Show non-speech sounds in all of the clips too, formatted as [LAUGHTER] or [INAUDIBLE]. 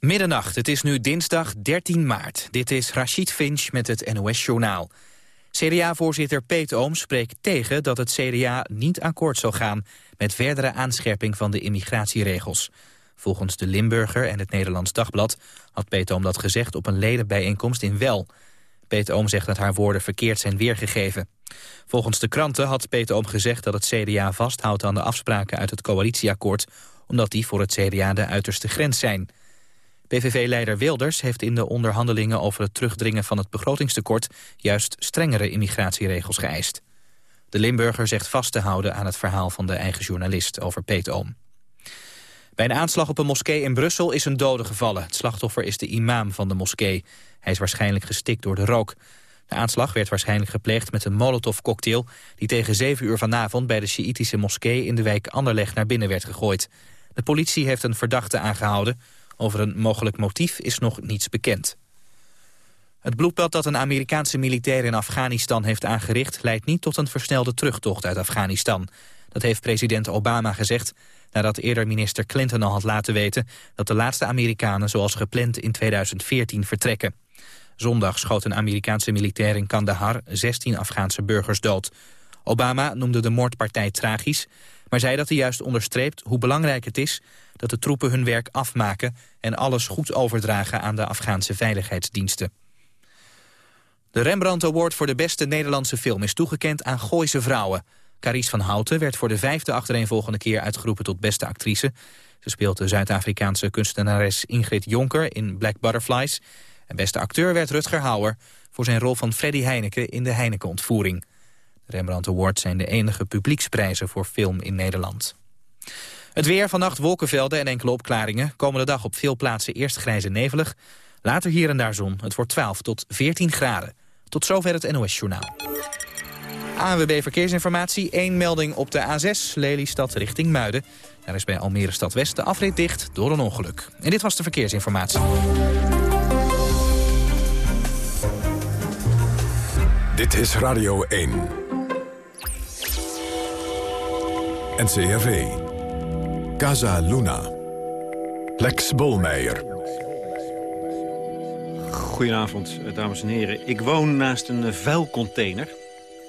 Middernacht, het is nu dinsdag 13 maart. Dit is Rachid Finch met het NOS-journaal. CDA-voorzitter Peet Oom spreekt tegen dat het CDA niet akkoord zal gaan... met verdere aanscherping van de immigratieregels. Volgens de Limburger en het Nederlands Dagblad had Peet Oom dat gezegd... op een ledenbijeenkomst in Wel. Peet Oom zegt dat haar woorden verkeerd zijn weergegeven. Volgens de kranten had Peet Oom gezegd dat het CDA vasthoudt aan de afspraken uit het coalitieakkoord... omdat die voor het CDA de uiterste grens zijn... PVV-leider Wilders heeft in de onderhandelingen over het terugdringen van het begrotingstekort juist strengere immigratieregels geëist. De Limburger zegt vast te houden aan het verhaal van de eigen journalist over Peet Oom. Bij een aanslag op een moskee in Brussel is een dode gevallen. Het slachtoffer is de imam van de moskee. Hij is waarschijnlijk gestikt door de rook. De aanslag werd waarschijnlijk gepleegd met een molotovcocktail... die tegen 7 uur vanavond bij de Sjiïtische moskee in de wijk Anderleg naar binnen werd gegooid. De politie heeft een verdachte aangehouden. Over een mogelijk motief is nog niets bekend. Het bloedbad dat een Amerikaanse militair in Afghanistan heeft aangericht... leidt niet tot een versnelde terugtocht uit Afghanistan. Dat heeft president Obama gezegd nadat eerder minister Clinton al had laten weten... dat de laatste Amerikanen zoals gepland in 2014 vertrekken. Zondag schoot een Amerikaanse militair in Kandahar 16 Afghaanse burgers dood. Obama noemde de moordpartij tragisch, maar zei dat hij juist onderstreept hoe belangrijk het is dat de troepen hun werk afmaken en alles goed overdragen aan de Afghaanse veiligheidsdiensten. De Rembrandt Award voor de beste Nederlandse film is toegekend aan Gooise vrouwen. Carice van Houten werd voor de vijfde achtereenvolgende keer uitgeroepen tot beste actrice. Ze speelt de Zuid-Afrikaanse kunstenares Ingrid Jonker in Black Butterflies. En beste acteur werd Rutger Hauer voor zijn rol van Freddy Heineken in de Heineken-ontvoering. Rembrandt Awards zijn de enige publieksprijzen voor film in Nederland. Het weer, vannacht wolkenvelden en enkele opklaringen. Komende dag op veel plaatsen eerst grijs en nevelig. Later hier en daar zon. Het wordt 12 tot 14 graden. Tot zover het NOS Journaal. ANWB Verkeersinformatie. Eén melding op de A6, Lelystad richting Muiden. Daar is bij Almere Stad West de afrit dicht door een ongeluk. En dit was de verkeersinformatie. Dit is Radio 1. NCRV. Casa Luna. Lex Bolmeijer. Goedenavond, eh, dames en heren. Ik woon naast een eh, vuilcontainer.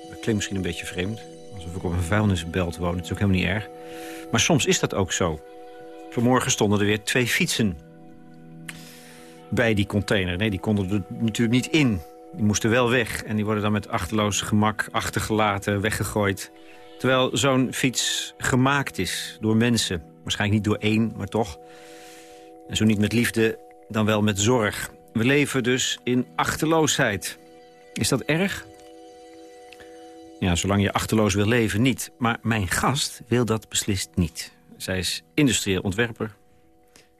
Dat klinkt misschien een beetje vreemd. Alsof ik op een vuilnisbelt woon. Het is ook helemaal niet erg. Maar soms is dat ook zo. Vanmorgen stonden er weer twee fietsen bij die container. Nee, die konden er natuurlijk niet in. Die moesten wel weg. En die worden dan met achterloos gemak achtergelaten, weggegooid. Terwijl zo'n fiets gemaakt is door mensen. Waarschijnlijk niet door één, maar toch. En zo niet met liefde, dan wel met zorg. We leven dus in achterloosheid. Is dat erg? Ja, zolang je achterloos wil leven, niet. Maar mijn gast wil dat beslist niet. Zij is industrieel ontwerper,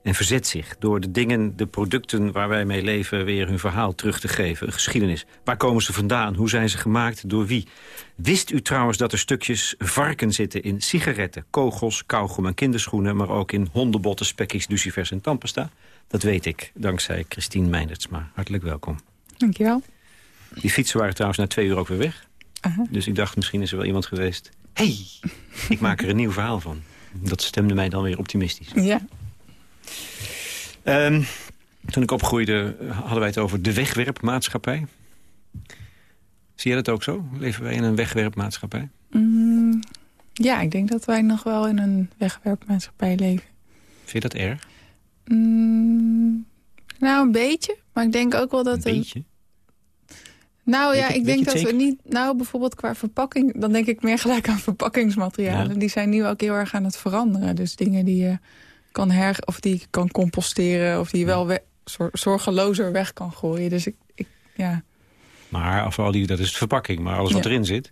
en verzet zich door de dingen, de producten waar wij mee leven... weer hun verhaal terug te geven, een geschiedenis. Waar komen ze vandaan? Hoe zijn ze gemaakt? Door wie? Wist u trouwens dat er stukjes varken zitten in sigaretten... kogels, kauwgom en kinderschoenen... maar ook in hondenbotten, spekkies, lucifers en tandpasta? Dat weet ik, dankzij Christine Meindertsma. Hartelijk welkom. Dankjewel. Die fietsen waren trouwens na twee uur ook weer weg. Dus ik dacht, misschien is er wel iemand geweest... hey, ik maak er een nieuw verhaal van. Dat stemde mij dan weer optimistisch. Ja, Um, toen ik opgroeide hadden wij het over de wegwerpmaatschappij. Zie je dat ook zo? Leven wij in een wegwerpmaatschappij? Mm, ja, ik denk dat wij nog wel in een wegwerpmaatschappij leven. Vind je dat erg? Mm, nou, een beetje. Maar ik denk ook wel dat... Een beetje? Nou ja, ik denk dat we niet... Nou, bijvoorbeeld qua verpakking... Dan denk ik meer gelijk aan verpakkingsmaterialen. Ja. Die zijn nu ook heel erg aan het veranderen. Dus dingen die je kan her... Of die kan composteren. Of die wel we- zor- zorgelozer weg kan gooien. Dus ik... ik ja. Maar afval die, dat is de verpakking. Maar alles wat Ja. erin zit,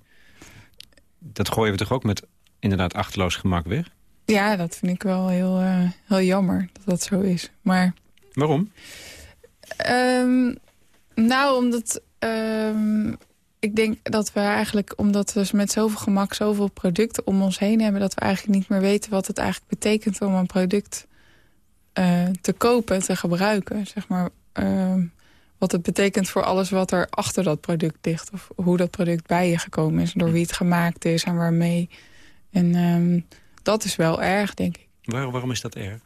dat gooien we toch ook met inderdaad achterloos gemak weg? ja, dat vind ik wel heel, eh, heel jammer dat dat zo is. Maar... Waarom? Ehm, nou, omdat ehm, ik denk dat we eigenlijk, omdat we met zoveel gemak zoveel producten om ons heen hebben, dat we eigenlijk niet meer weten wat het eigenlijk betekent om een product eh, te kopen, te gebruiken. Zeg maar, ehm, wat het betekent voor alles wat er achter dat product ligt. Of hoe dat product bij je gekomen is, door wie het gemaakt is en waarmee. En ehm, dat is wel erg, denk ik. Waar, waarom is dat erg?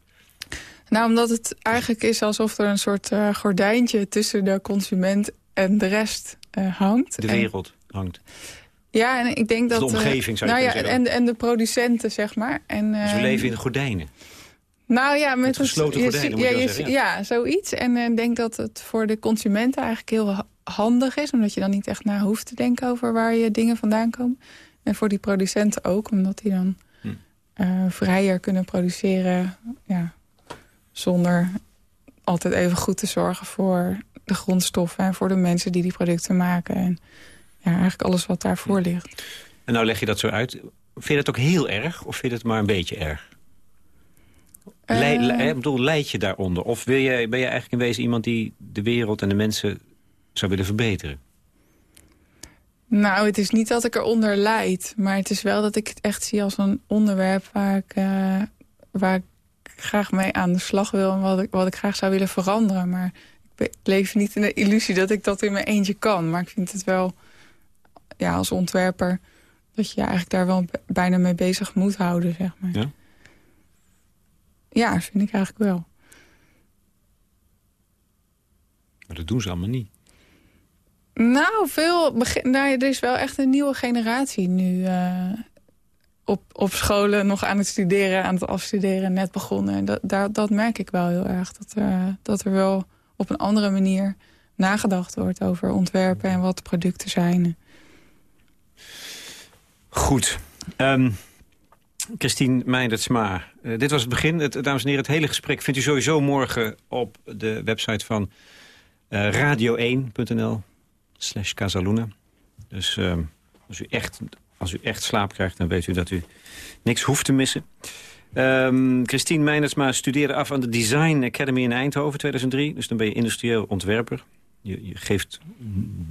Nou, omdat het eigenlijk is alsof er een soort uh, gordijntje tussen de consument en de rest hangt. De wereld hangt. Ja, en ik denk dat... De omgeving, zou je nou ja, zeggen. En, en de producenten, zeg maar. En, dus we uh, leven in de gordijnen. Nou ja, met, met gesloten het, gordijnen, ja, zeggen, zoiets. En ik denk dat het voor de consumenten eigenlijk heel handig is. Omdat je dan niet echt na hoeft te denken over waar je dingen vandaan komen. En voor die producenten ook, omdat die dan Hm. uh, vrijer kunnen produceren. Ja, zonder altijd even goed te zorgen voor de grondstoffen... en voor de mensen die die producten maken. En ja, eigenlijk alles wat daarvoor ligt. En nou leg je dat zo uit. Vind je dat ook heel erg of vind je het maar een beetje erg? Uh, le ik bedoel, leid je daaronder? Of wil je, ben je eigenlijk in wezen iemand die de wereld en de mensen zou willen verbeteren? Nou, het is niet dat ik eronder lijd. Maar het is wel dat ik het echt zie als een onderwerp waar ik, uh, waar ik graag mee aan de slag wil. En wat ik, wat ik graag zou willen veranderen. Maar leef niet in de illusie dat ik dat in mijn eentje kan. Maar ik vind het wel, ja, als ontwerper... dat je je eigenlijk daar wel bijna mee bezig moet houden, zeg maar. Ja? Ja, vind ik eigenlijk wel. Maar dat doen ze allemaal niet. Nou, veel begin, nou, er is wel echt een nieuwe generatie nu uh, op, op scholen nog aan het studeren, aan het afstuderen, net begonnen. Dat, daar, dat merk ik wel heel erg. Dat, uh, dat er wel op een andere manier nagedacht wordt over ontwerpen en wat producten zijn. Goed. Um, Christine Meijertsma, uh, dit was het begin. Het, dames en heren, het hele gesprek vindt u sowieso morgen op de website van uh, radio1.nl slash. Dus uh, als, u echt, als u echt slaap krijgt, dan weet u dat u niks hoeft te missen. Um, Christine Meijertsma studeerde af aan de Design Academy in Eindhoven 2003. Dus dan ben je industrieel ontwerper. Je, geeft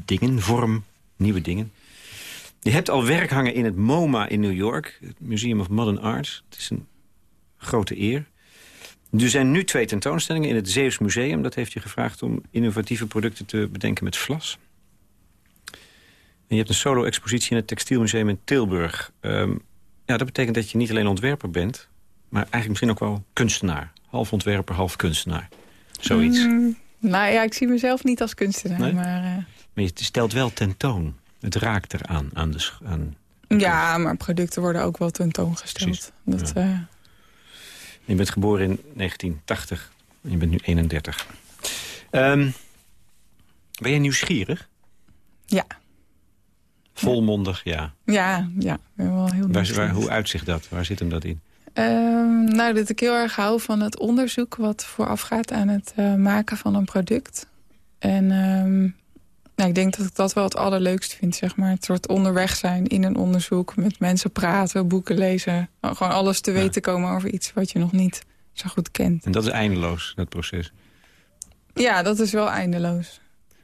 dingen vorm, nieuwe dingen. Je hebt al werk hangen in het MoMA in New York. Het Museum of Modern Arts. Het is een grote eer. Er zijn nu twee tentoonstellingen in het Zeeuws Museum. Dat heeft je gevraagd om innovatieve producten te bedenken met vlas. En je hebt een solo-expositie in het Textielmuseum in Tilburg. Um, ja, dat betekent dat je niet alleen ontwerper bent... maar eigenlijk misschien ook wel kunstenaar. Half ontwerper, half kunstenaar. Zoiets. Mm, nou ja, ik zie mezelf niet als kunstenaar. Nee? Maar, uh... maar je stelt wel tentoon. Het raakt eraan. Aan de, aan ja, maar producten worden ook wel tentoongesteld. Dat, ja. uh... Je bent geboren in 1980. Je bent nu 31. Um, ben je nieuwsgierig? Ja. Volmondig, ja. Ja, ja. Ik ben wel heel waar, waar, hoe uitzicht dat? Waar zit hem dat in? Um, nou, dat ik heel erg hou van het onderzoek... wat voorafgaat aan het uh, maken van een product. En um, nou, ik denk dat ik dat wel het allerleukst vind, zeg maar. Het soort onderweg zijn in een onderzoek, met mensen praten, boeken lezen. Gewoon alles te weten komen over iets wat je nog niet zo goed kent. En dat is eindeloos, dat proces? Ja, dat is wel eindeloos.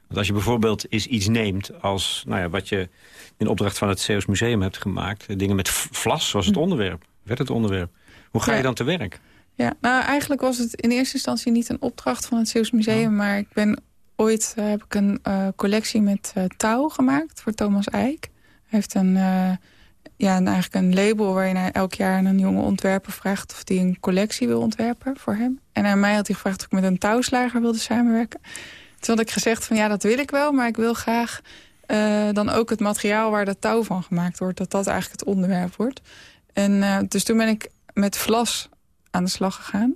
Want als je bijvoorbeeld eens iets neemt als nou ja, wat je in opdracht van het Zeeuws Museum hebt gemaakt. Dingen met vlas was het onderwerp, werd het onderwerp. Hoe ga je dan te werk? Ja, nou eigenlijk was het in eerste instantie niet een opdracht van het Zeeuws Museum. Oh. Maar ik ben ooit uh, heb ik een uh, collectie met uh, touw gemaakt voor Thomas Eijk. Hij heeft een, ja, een, eigenlijk een label waarin hij elk jaar een jonge ontwerper vraagt... of hij een collectie wil ontwerpen voor hem. En aan mij had hij gevraagd of ik met een touwslager wilde samenwerken. Toen had ik gezegd van ja, dat wil ik wel, maar ik wil graag... dan ook het materiaal waar dat touw van gemaakt wordt... dat dat eigenlijk het onderwerp wordt. En dus toen ben ik met vlas aan de slag gegaan.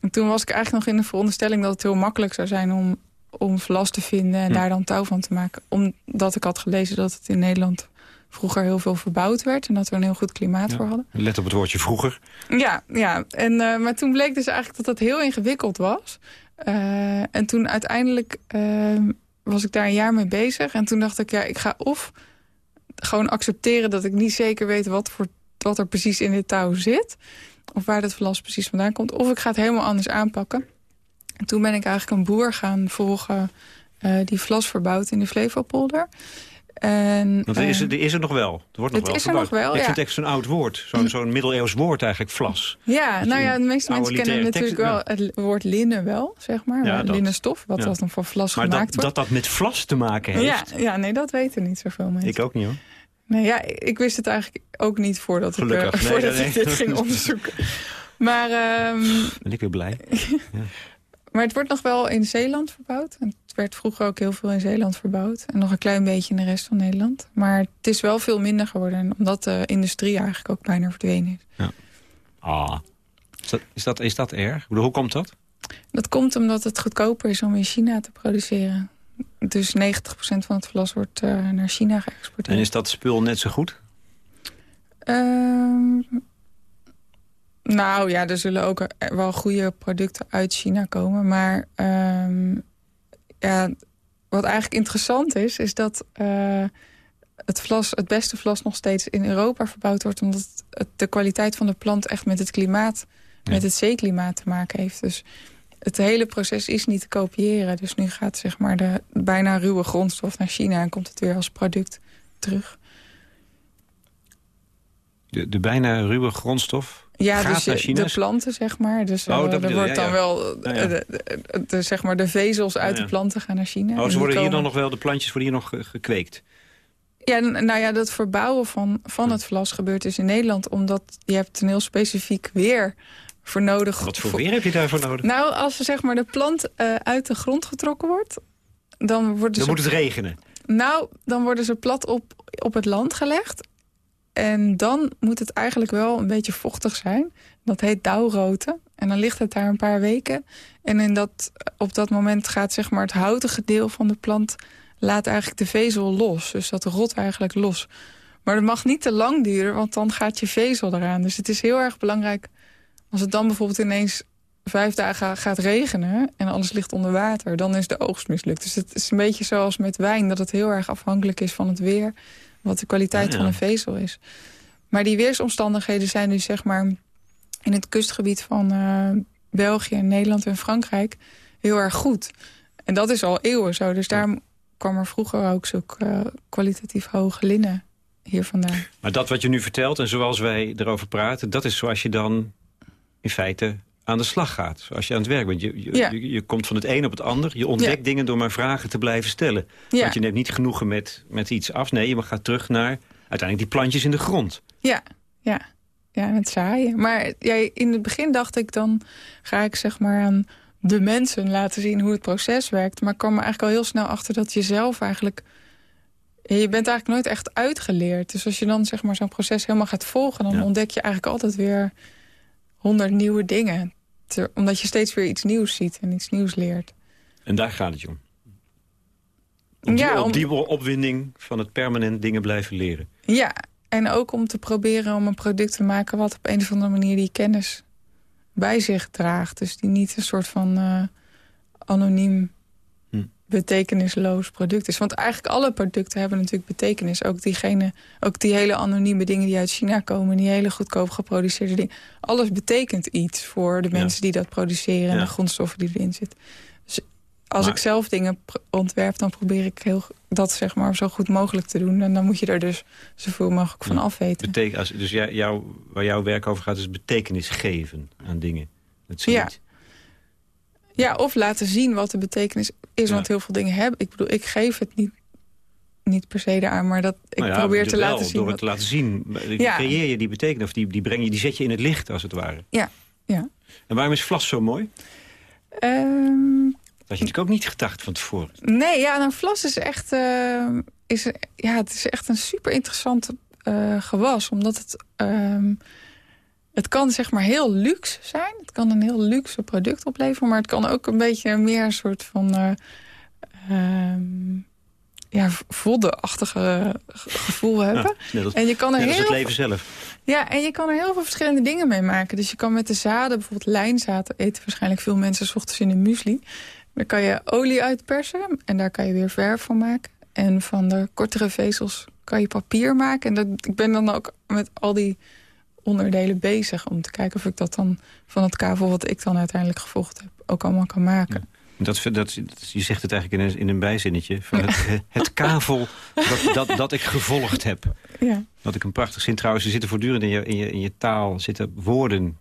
En toen was ik eigenlijk nog in de veronderstelling dat het heel makkelijk zou zijn... om om vlas te vinden en hm. daar dan touw van te maken. Omdat ik had gelezen dat het in Nederland vroeger heel veel verbouwd werd... en dat we een heel goed klimaat ja. voor hadden. Let op het woordje vroeger. Ja, ja. En, uh, maar toen bleek dus eigenlijk dat dat heel ingewikkeld was. Uh, en toen uiteindelijk uh, was ik daar een jaar mee bezig. En toen dacht ik, ja, ik ga of gewoon accepteren... dat ik niet zeker weet wat, voor, wat er precies in dit touw zit... of waar dat vlas precies vandaan komt. Of ik ga het helemaal anders aanpakken. En toen ben ik eigenlijk een boer gaan volgen uh, die vlas verbouwt in de Flevopolder. En, Want er is, er is er nog wel. Er wordt nog wel is nog wel, Ik vind het echt zo'n oud woord. Zo'n zo'n middeleeuws woord eigenlijk, vlas. Ja, nou ja, de meeste mensen kennen natuurlijk tekst, wel het woord linnen wel, zeg maar. Ja. Linnenstof, wat Ja. dat dan voor vlas Maar gemaakt dat, wordt. dat dat met vlas te maken heeft, ja, ja, nee, dat weten niet zoveel mensen. ik ook niet hoor. Nee, ja, ik wist het eigenlijk ook niet voordat, ik, Nee, voordat nee, ik nee. dit ging [LAUGHS] onderzoeken. Maar, ehm, Ben ik weer blij. [LAUGHS] maar het wordt nog wel in Zeeland verbouwd. Het werd vroeger ook heel veel in Zeeland verbouwd. En nog een klein beetje in de rest van Nederland. Maar het is wel veel minder geworden. Omdat de industrie eigenlijk ook bijna verdwenen is. Ah. Is dat, is dat, is dat erg? Bedoel, Hoe komt dat? Dat komt omdat het goedkoper is om in China te produceren. Dus 90% van het vlas wordt eh, naar China geëxporteerd. En is dat spul net zo goed? Ehm, nou ja, er zullen ook wel goede producten uit China komen. Maar ehm, ja, wat eigenlijk interessant is, is dat eh, het, vlas, het beste vlas nog steeds in Europa verbouwd wordt. Omdat het de kwaliteit van de plant echt met het klimaat, Ja. met het zeeklimaat te maken heeft. Dus het hele proces is niet te kopiëren. Dus nu gaat zeg maar de bijna ruwe grondstof naar China en komt het weer als product terug. De, de bijna ruwe grondstof Ja, gaat dus naar China? de planten, zeg maar. Dus Oh, eh, dat er bedoel- wordt ja, dan ja. wel... Ja. De, de, de- zeg maar de vezels uit de planten gaan naar China. Oh, ze worden hier dan nog wel, de plantjes worden hier nog ge- gekweekt. Ja, nou ja, dat verbouwen van, van het vlas gebeurt dus in Nederland... omdat je hebt een heel specifiek weer voor nodig. Wat voor weer heb je daarvoor nodig? Nou, als zeg maar de plant eh, uit de grond getrokken wordt... dan worden dan ze moet het regenen. Nou, dan worden ze plat op, op het land gelegd. En dan moet het eigenlijk wel een beetje vochtig zijn. Dat heet dauwroten. En dan ligt het daar een paar weken. En in dat, op dat moment gaat zeg maar, het houtige deel van de plant... laat eigenlijk de vezel los. Dus dat rot eigenlijk los. Maar dat mag niet te lang duren, want dan gaat je vezel eraan. Dus het is heel erg belangrijk... als het dan bijvoorbeeld ineens vijf dagen gaat regenen... en alles ligt onder water, dan is de oogst mislukt. Dus het is een beetje zoals met wijn... dat het heel erg afhankelijk is van het weer... wat de kwaliteit ja. van een vezel is. Maar die weersomstandigheden zijn dus zeg maar... in het kustgebied van eh, België, Nederland en Frankrijk... heel erg goed. En dat is al eeuwen zo. Dus daar kwam er vroeger ook zulk eh, kwalitatief hoge linnen hier vandaan. Maar dat wat je nu vertelt en zoals wij erover praten... dat is zoals je dan in feite aan de slag gaat. Zoals je aan het werk bent. Je, je, Ja. je, je komt van het een op het ander. Je ontdekt Ja. dingen door maar vragen te blijven stellen. Ja. Want je neemt niet genoegen met, met iets af. Nee, je gaat terug naar uiteindelijk die plantjes in de grond. Ja, ja. Ja, het zaaien. Maar ja, in het begin dacht ik, dan ga ik zeg maar aan de mensen laten zien hoe het proces werkt. Maar ik kwam er eigenlijk al heel snel achter dat je zelf eigenlijk... Je bent eigenlijk nooit echt uitgeleerd. Dus als je dan zeg maar zo'n proces helemaal gaat volgen... dan ontdek je eigenlijk altijd weer honderd nieuwe dingen. Ter- omdat je steeds weer iets nieuws ziet en iets nieuws leert. En daar gaat het je om. Op die, Ja, om- die opwinding van het permanent dingen blijven leren. Ja, en ook om te proberen om een product te maken... wat op een of andere manier die kennis bij zich draagt. Dus die niet een soort van eh, anoniem. Betekenisloos product is. Want eigenlijk alle producten hebben natuurlijk betekenis. Ook, diegene, ook die hele anonieme dingen die uit China komen... die hele goedkoop geproduceerde dingen. Alles betekent iets voor de Ja. mensen die dat produceren... en Ja. de grondstoffen die erin zitten. Dus als Maar- ik zelf dingen ontwerp... dan probeer ik heel, dat zeg maar zo goed mogelijk te doen. En dan moet je er dus zoveel mogelijk van Ja. afweten. Beteken, als, dus jou, jou, waar jouw werk over gaat is betekenis geven aan dingen. Dat zie je Ja. niet. Ja, of laten zien wat de betekenis is. Ja. Want heel veel dingen hebben... Ik bedoel, ik geef het niet, niet per se eraan... maar dat ik Nou ja, probeer te wel, laten zien... Door het te laten zien, Ja. creëer je die betekenis. Of die, die, breng je, die zet je in het licht, als het ware. Ja, ja. En waarom is vlas zo mooi? Ehm, Dat had je natuurlijk ook niet gedacht van tevoren. nee, ja, nou, vlas is echt... eh, is, ja, het is echt een super interessant eh, gewas. Omdat het... ehm, het kan zeg maar heel luxe zijn. Het kan een heel luxe product opleveren. Maar het kan ook een beetje meer een soort van... ehm, ja, voddenachtige ge- gevoel hebben. Ja, net als, En je kan er heel het leven zelf. Ja, en je kan er heel veel verschillende dingen mee maken. Dus je kan met de zaden, bijvoorbeeld lijnzaad... eten waarschijnlijk veel mensen 's ochtends in een muesli. Daar kan je olie uitpersen en daar kan je weer verf van maken. En van de kortere vezels kan je papier maken. En dat, ik ben dan ook met al die onderdelen bezig... om te kijken of ik dat dan van het kavel wat ik dan uiteindelijk gevolgd heb... ook allemaal kan maken. Dat, dat, dat- je zegt het eigenlijk in een, in een bijzinnetje. Van het, [LAUGHS] het kavel dat, dat, dat ik gevolgd heb. Ja, Wat ik een prachtig zin trouwens. Er zitten voortdurend in je, in, je, in je taal zitten woorden...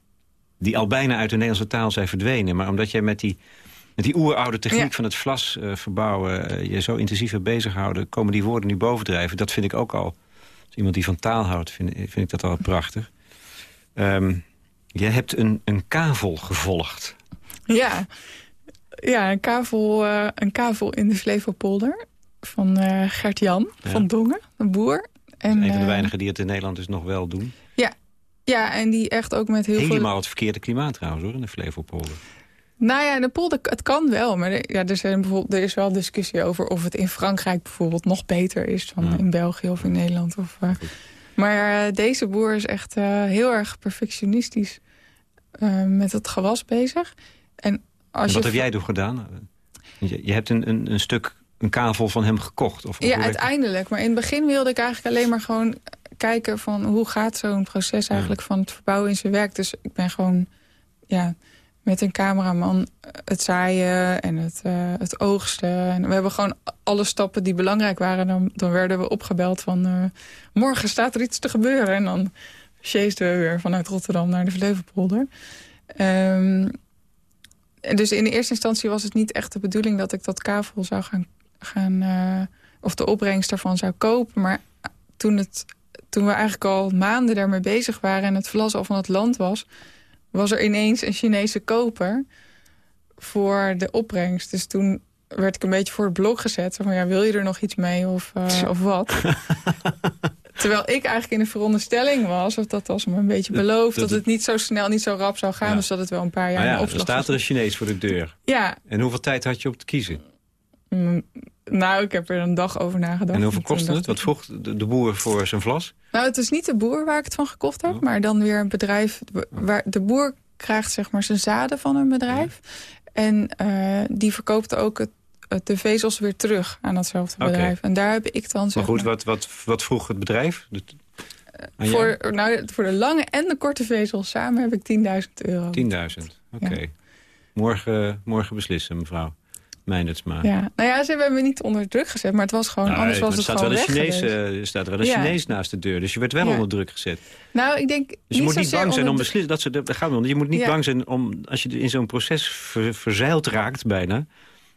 die al bijna uit de Nederlandse taal zijn verdwenen. Maar omdat jij met die, met die oeroude techniek Ja. van het vlas eh, verbouwen... eh, je zo intensief hebt bezighouden... komen die woorden nu bovendrijven. Dat vind ik ook al... Als iemand die van taal houdt, vind, vind ik dat al prachtig. Ehm, Je hebt een, een kavel gevolgd. Ja, ja een, kavel, uh, een kavel in de Flevopolder van uh, Gert-Jan van Dongen, een boer. En, een van de weinigen die het in Nederland dus nog wel doen. Ja, ja en die echt ook met heel Helemaal veel... Helemaal het verkeerde klimaat trouwens hoor, in de Flevopolder. Nou ja, de polder, het kan wel. Maar er, ja, er, zijn bijvoorbeeld, er is wel discussie over of het in Frankrijk bijvoorbeeld nog beter is dan in België of in Nederland. Of, uh, maar uh, deze boer is echt uh, heel erg perfectionistisch met het gewas bezig. En, als en wat je heb jij toen gedaan? Je, je hebt een, een, een, stuk, een kavel van hem gekocht? Of, ja, uiteindelijk. Maar in het begin wilde ik eigenlijk alleen maar gewoon kijken van hoe gaat zo'n proces eigenlijk van het verbouwen in zijn werk. Dus ik ben gewoon... ja met een cameraman het zaaien en het, uh, het oogsten. En we hebben gewoon alle stappen die belangrijk waren. Dan, dan werden we opgebeld van... Uh, morgen staat er iets te gebeuren. En dan sjeesden we weer vanuit Rotterdam naar de Flevopolder. Um, dus in de eerste instantie was het niet echt de bedoeling... dat ik dat kavel zou gaan... gaan uh, of de opbrengst daarvan zou kopen. Maar toen, het, toen we eigenlijk al maanden daarmee bezig waren... en het vlas al van het land was was er ineens een Chinese koper voor de opbrengst. Dus toen werd ik een beetje voor het blok gezet. Van ja, wil je er nog iets mee of, uh, of wat? [LAUGHS] Terwijl ik eigenlijk in de veronderstelling was, of dat was me een beetje beloofd... dat, dat het niet zo snel, niet zo rap zou gaan. Ja. Dus dat het wel een paar jaar maar ja, er staat er een Chinees voor de deur. Ja. En hoeveel tijd had je op te kiezen? Nou, ik heb er een dag over nagedacht. En hoeveel kostte het? Wat vroeg de, boer voor zijn vlas? Nou, het is niet de boer waar ik het van gekocht heb... Oh. maar dan weer een bedrijf... waar de boer krijgt zeg maar zijn zaden van een bedrijf. Ja. En uh, die verkoopt ook het, de vezels weer terug aan datzelfde bedrijf. En daar heb ik dan... Maar zeg goed, wat, wat, wat vroeg het bedrijf? De, uh, voor, nou, voor de lange en de korte vezels samen heb ik 10.000 euro. 10.000, oké. Okay. Ja. Morgen, morgen beslissen, mevrouw. Meinertsma. Ja, nou ja, ze hebben me niet onder druk gezet, maar het was gewoon, nou, anders was het staat gewoon wel een weg Chinees, Er staat wel een Ja. Chinees naast de deur, dus je werd wel Ja. onder druk gezet. Nou, ik denk Dus je moet niet bang zijn om beslissen. Dat ze, daar gaan we om. Je moet niet Ja. bang zijn om, als je in zo'n proces ver- verzeild raakt bijna,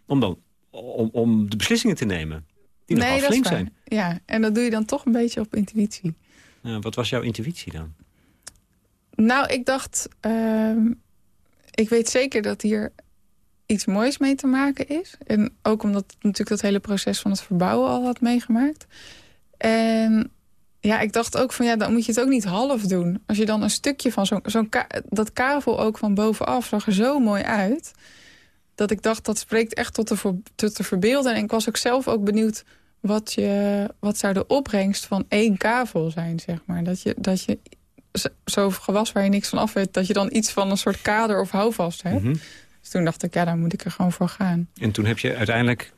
om, dan, om, om de beslissingen te nemen. Die nee, nogal flink zijn. Ja, en dat doe je dan toch een beetje op intuïtie. Wat was jouw intuïtie dan? Nou, ik dacht... ehm, ik weet zeker dat hier iets moois mee te maken is. En ook omdat natuurlijk dat hele proces van het verbouwen al had meegemaakt. En ja, ik dacht ook van ja, dan moet je het ook niet half doen. Als je dan een stukje van zo'n... zo'n dat kavel ook van bovenaf zag er zo mooi uit... dat ik dacht, dat spreekt echt tot de, tot de verbeelding. En ik was ook zelf ook benieuwd... Wat, je, wat zou de opbrengst van één kavel zijn, zeg maar. Dat je, dat je zo'n gewas waar je niks van af weet... dat je dan iets van een soort kader of houvast hebt. Mhm. Dus toen dacht ik, ja, dan moet ik er gewoon voor gaan. En toen heb je uiteindelijk,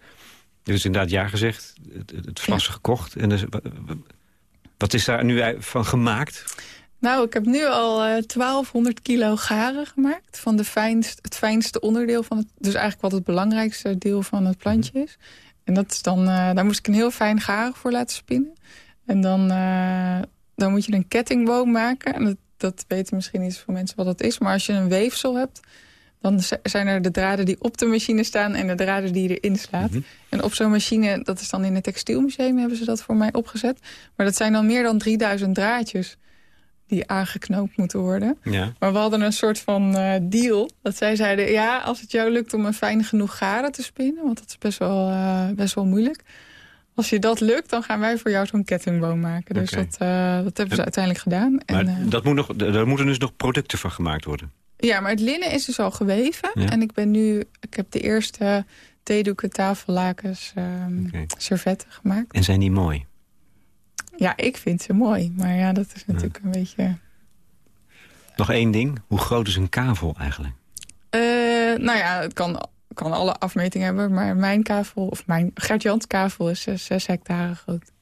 dus inderdaad ja gezegd, het, het- vlas gekocht. En dus, wa- wa- wat is daar nu van gemaakt? Nou, ik heb nu al eh 1200 kilo garen gemaakt. Van de fijnst, het fijnste onderdeel van het... Dus eigenlijk wat het belangrijkste deel van het plantje is. En dat is dan, eh, daar moest ik een heel fijn garen voor laten spinnen. En dan, eh, dan moet je een kettingboom maken. En dat, dat weten misschien niet zoveel mensen wat dat is. Maar als je een weefsel hebt... dan zijn er de draden die op de machine staan... en de draden die je erin slaat. Mhm. En op zo'n machine, dat is dan in het textielmuseum... hebben ze dat voor mij opgezet. Maar dat zijn dan meer dan 3000 draadjes... die aangeknoopt moeten worden. Ja. Maar we hadden een soort van eh, deal. Dat zij zeiden, ja, als het jou lukt om een fijn genoeg garen te spinnen... want dat is best wel, eh, best wel moeilijk. Als je dat lukt, dan gaan wij voor jou zo'n kettingboom maken. Dus dat, eh, dat hebben ze uiteindelijk gedaan. Maar En, dat moet nog, daar moeten dus nog producten van gemaakt worden. Ja, maar het linnen is dus al geweven. Ja. En ik ben nu, ik heb de eerste theedoeken, tafellakens, ehm, servetten gemaakt. En zijn die mooi? Ja, ik vind ze mooi. Maar ja, dat is natuurlijk een beetje... Nog één ding. Hoe groot is een kavel eigenlijk? Eh, nou ja, het kan, kan alle afmetingen hebben. Maar mijn kavel, of mijn Gert-Jans kavel is 6 hectare groot.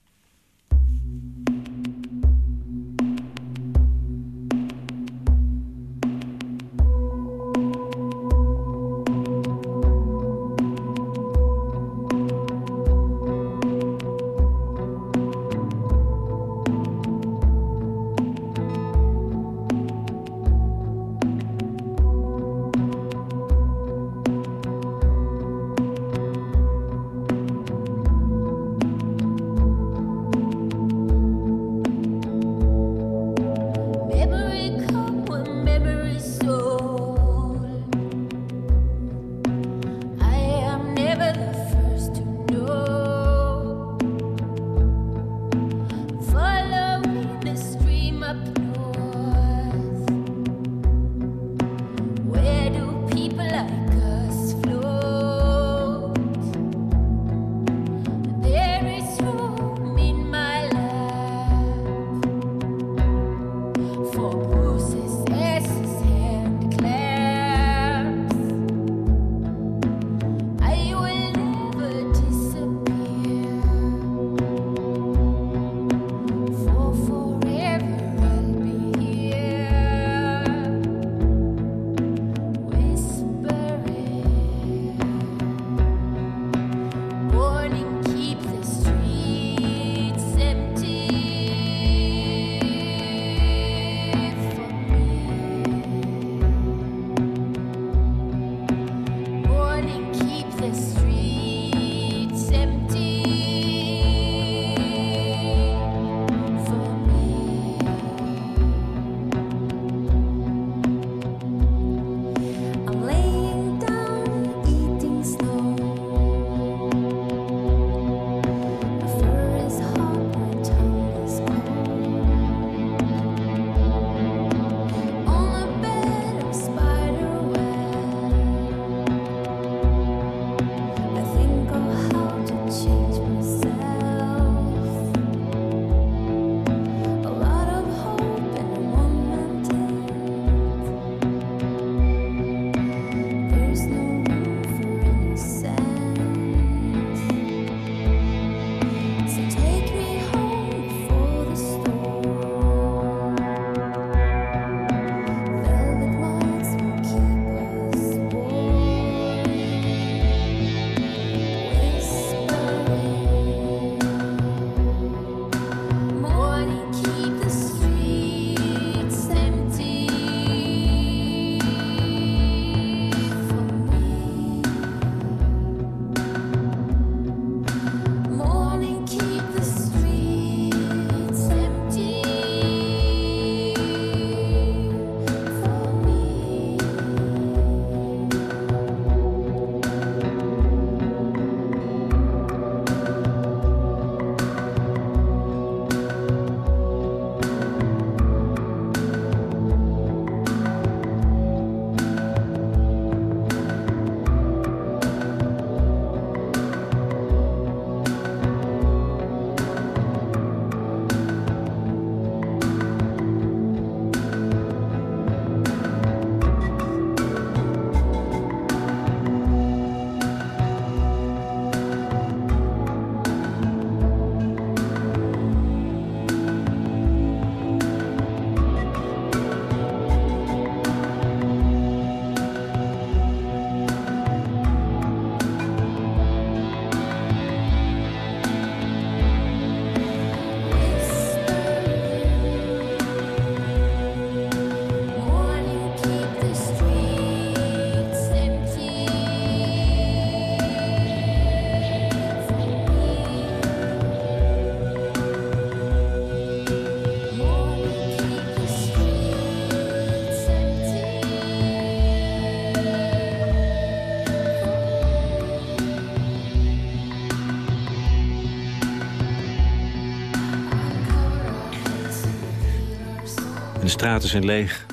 Straten zijn leeg.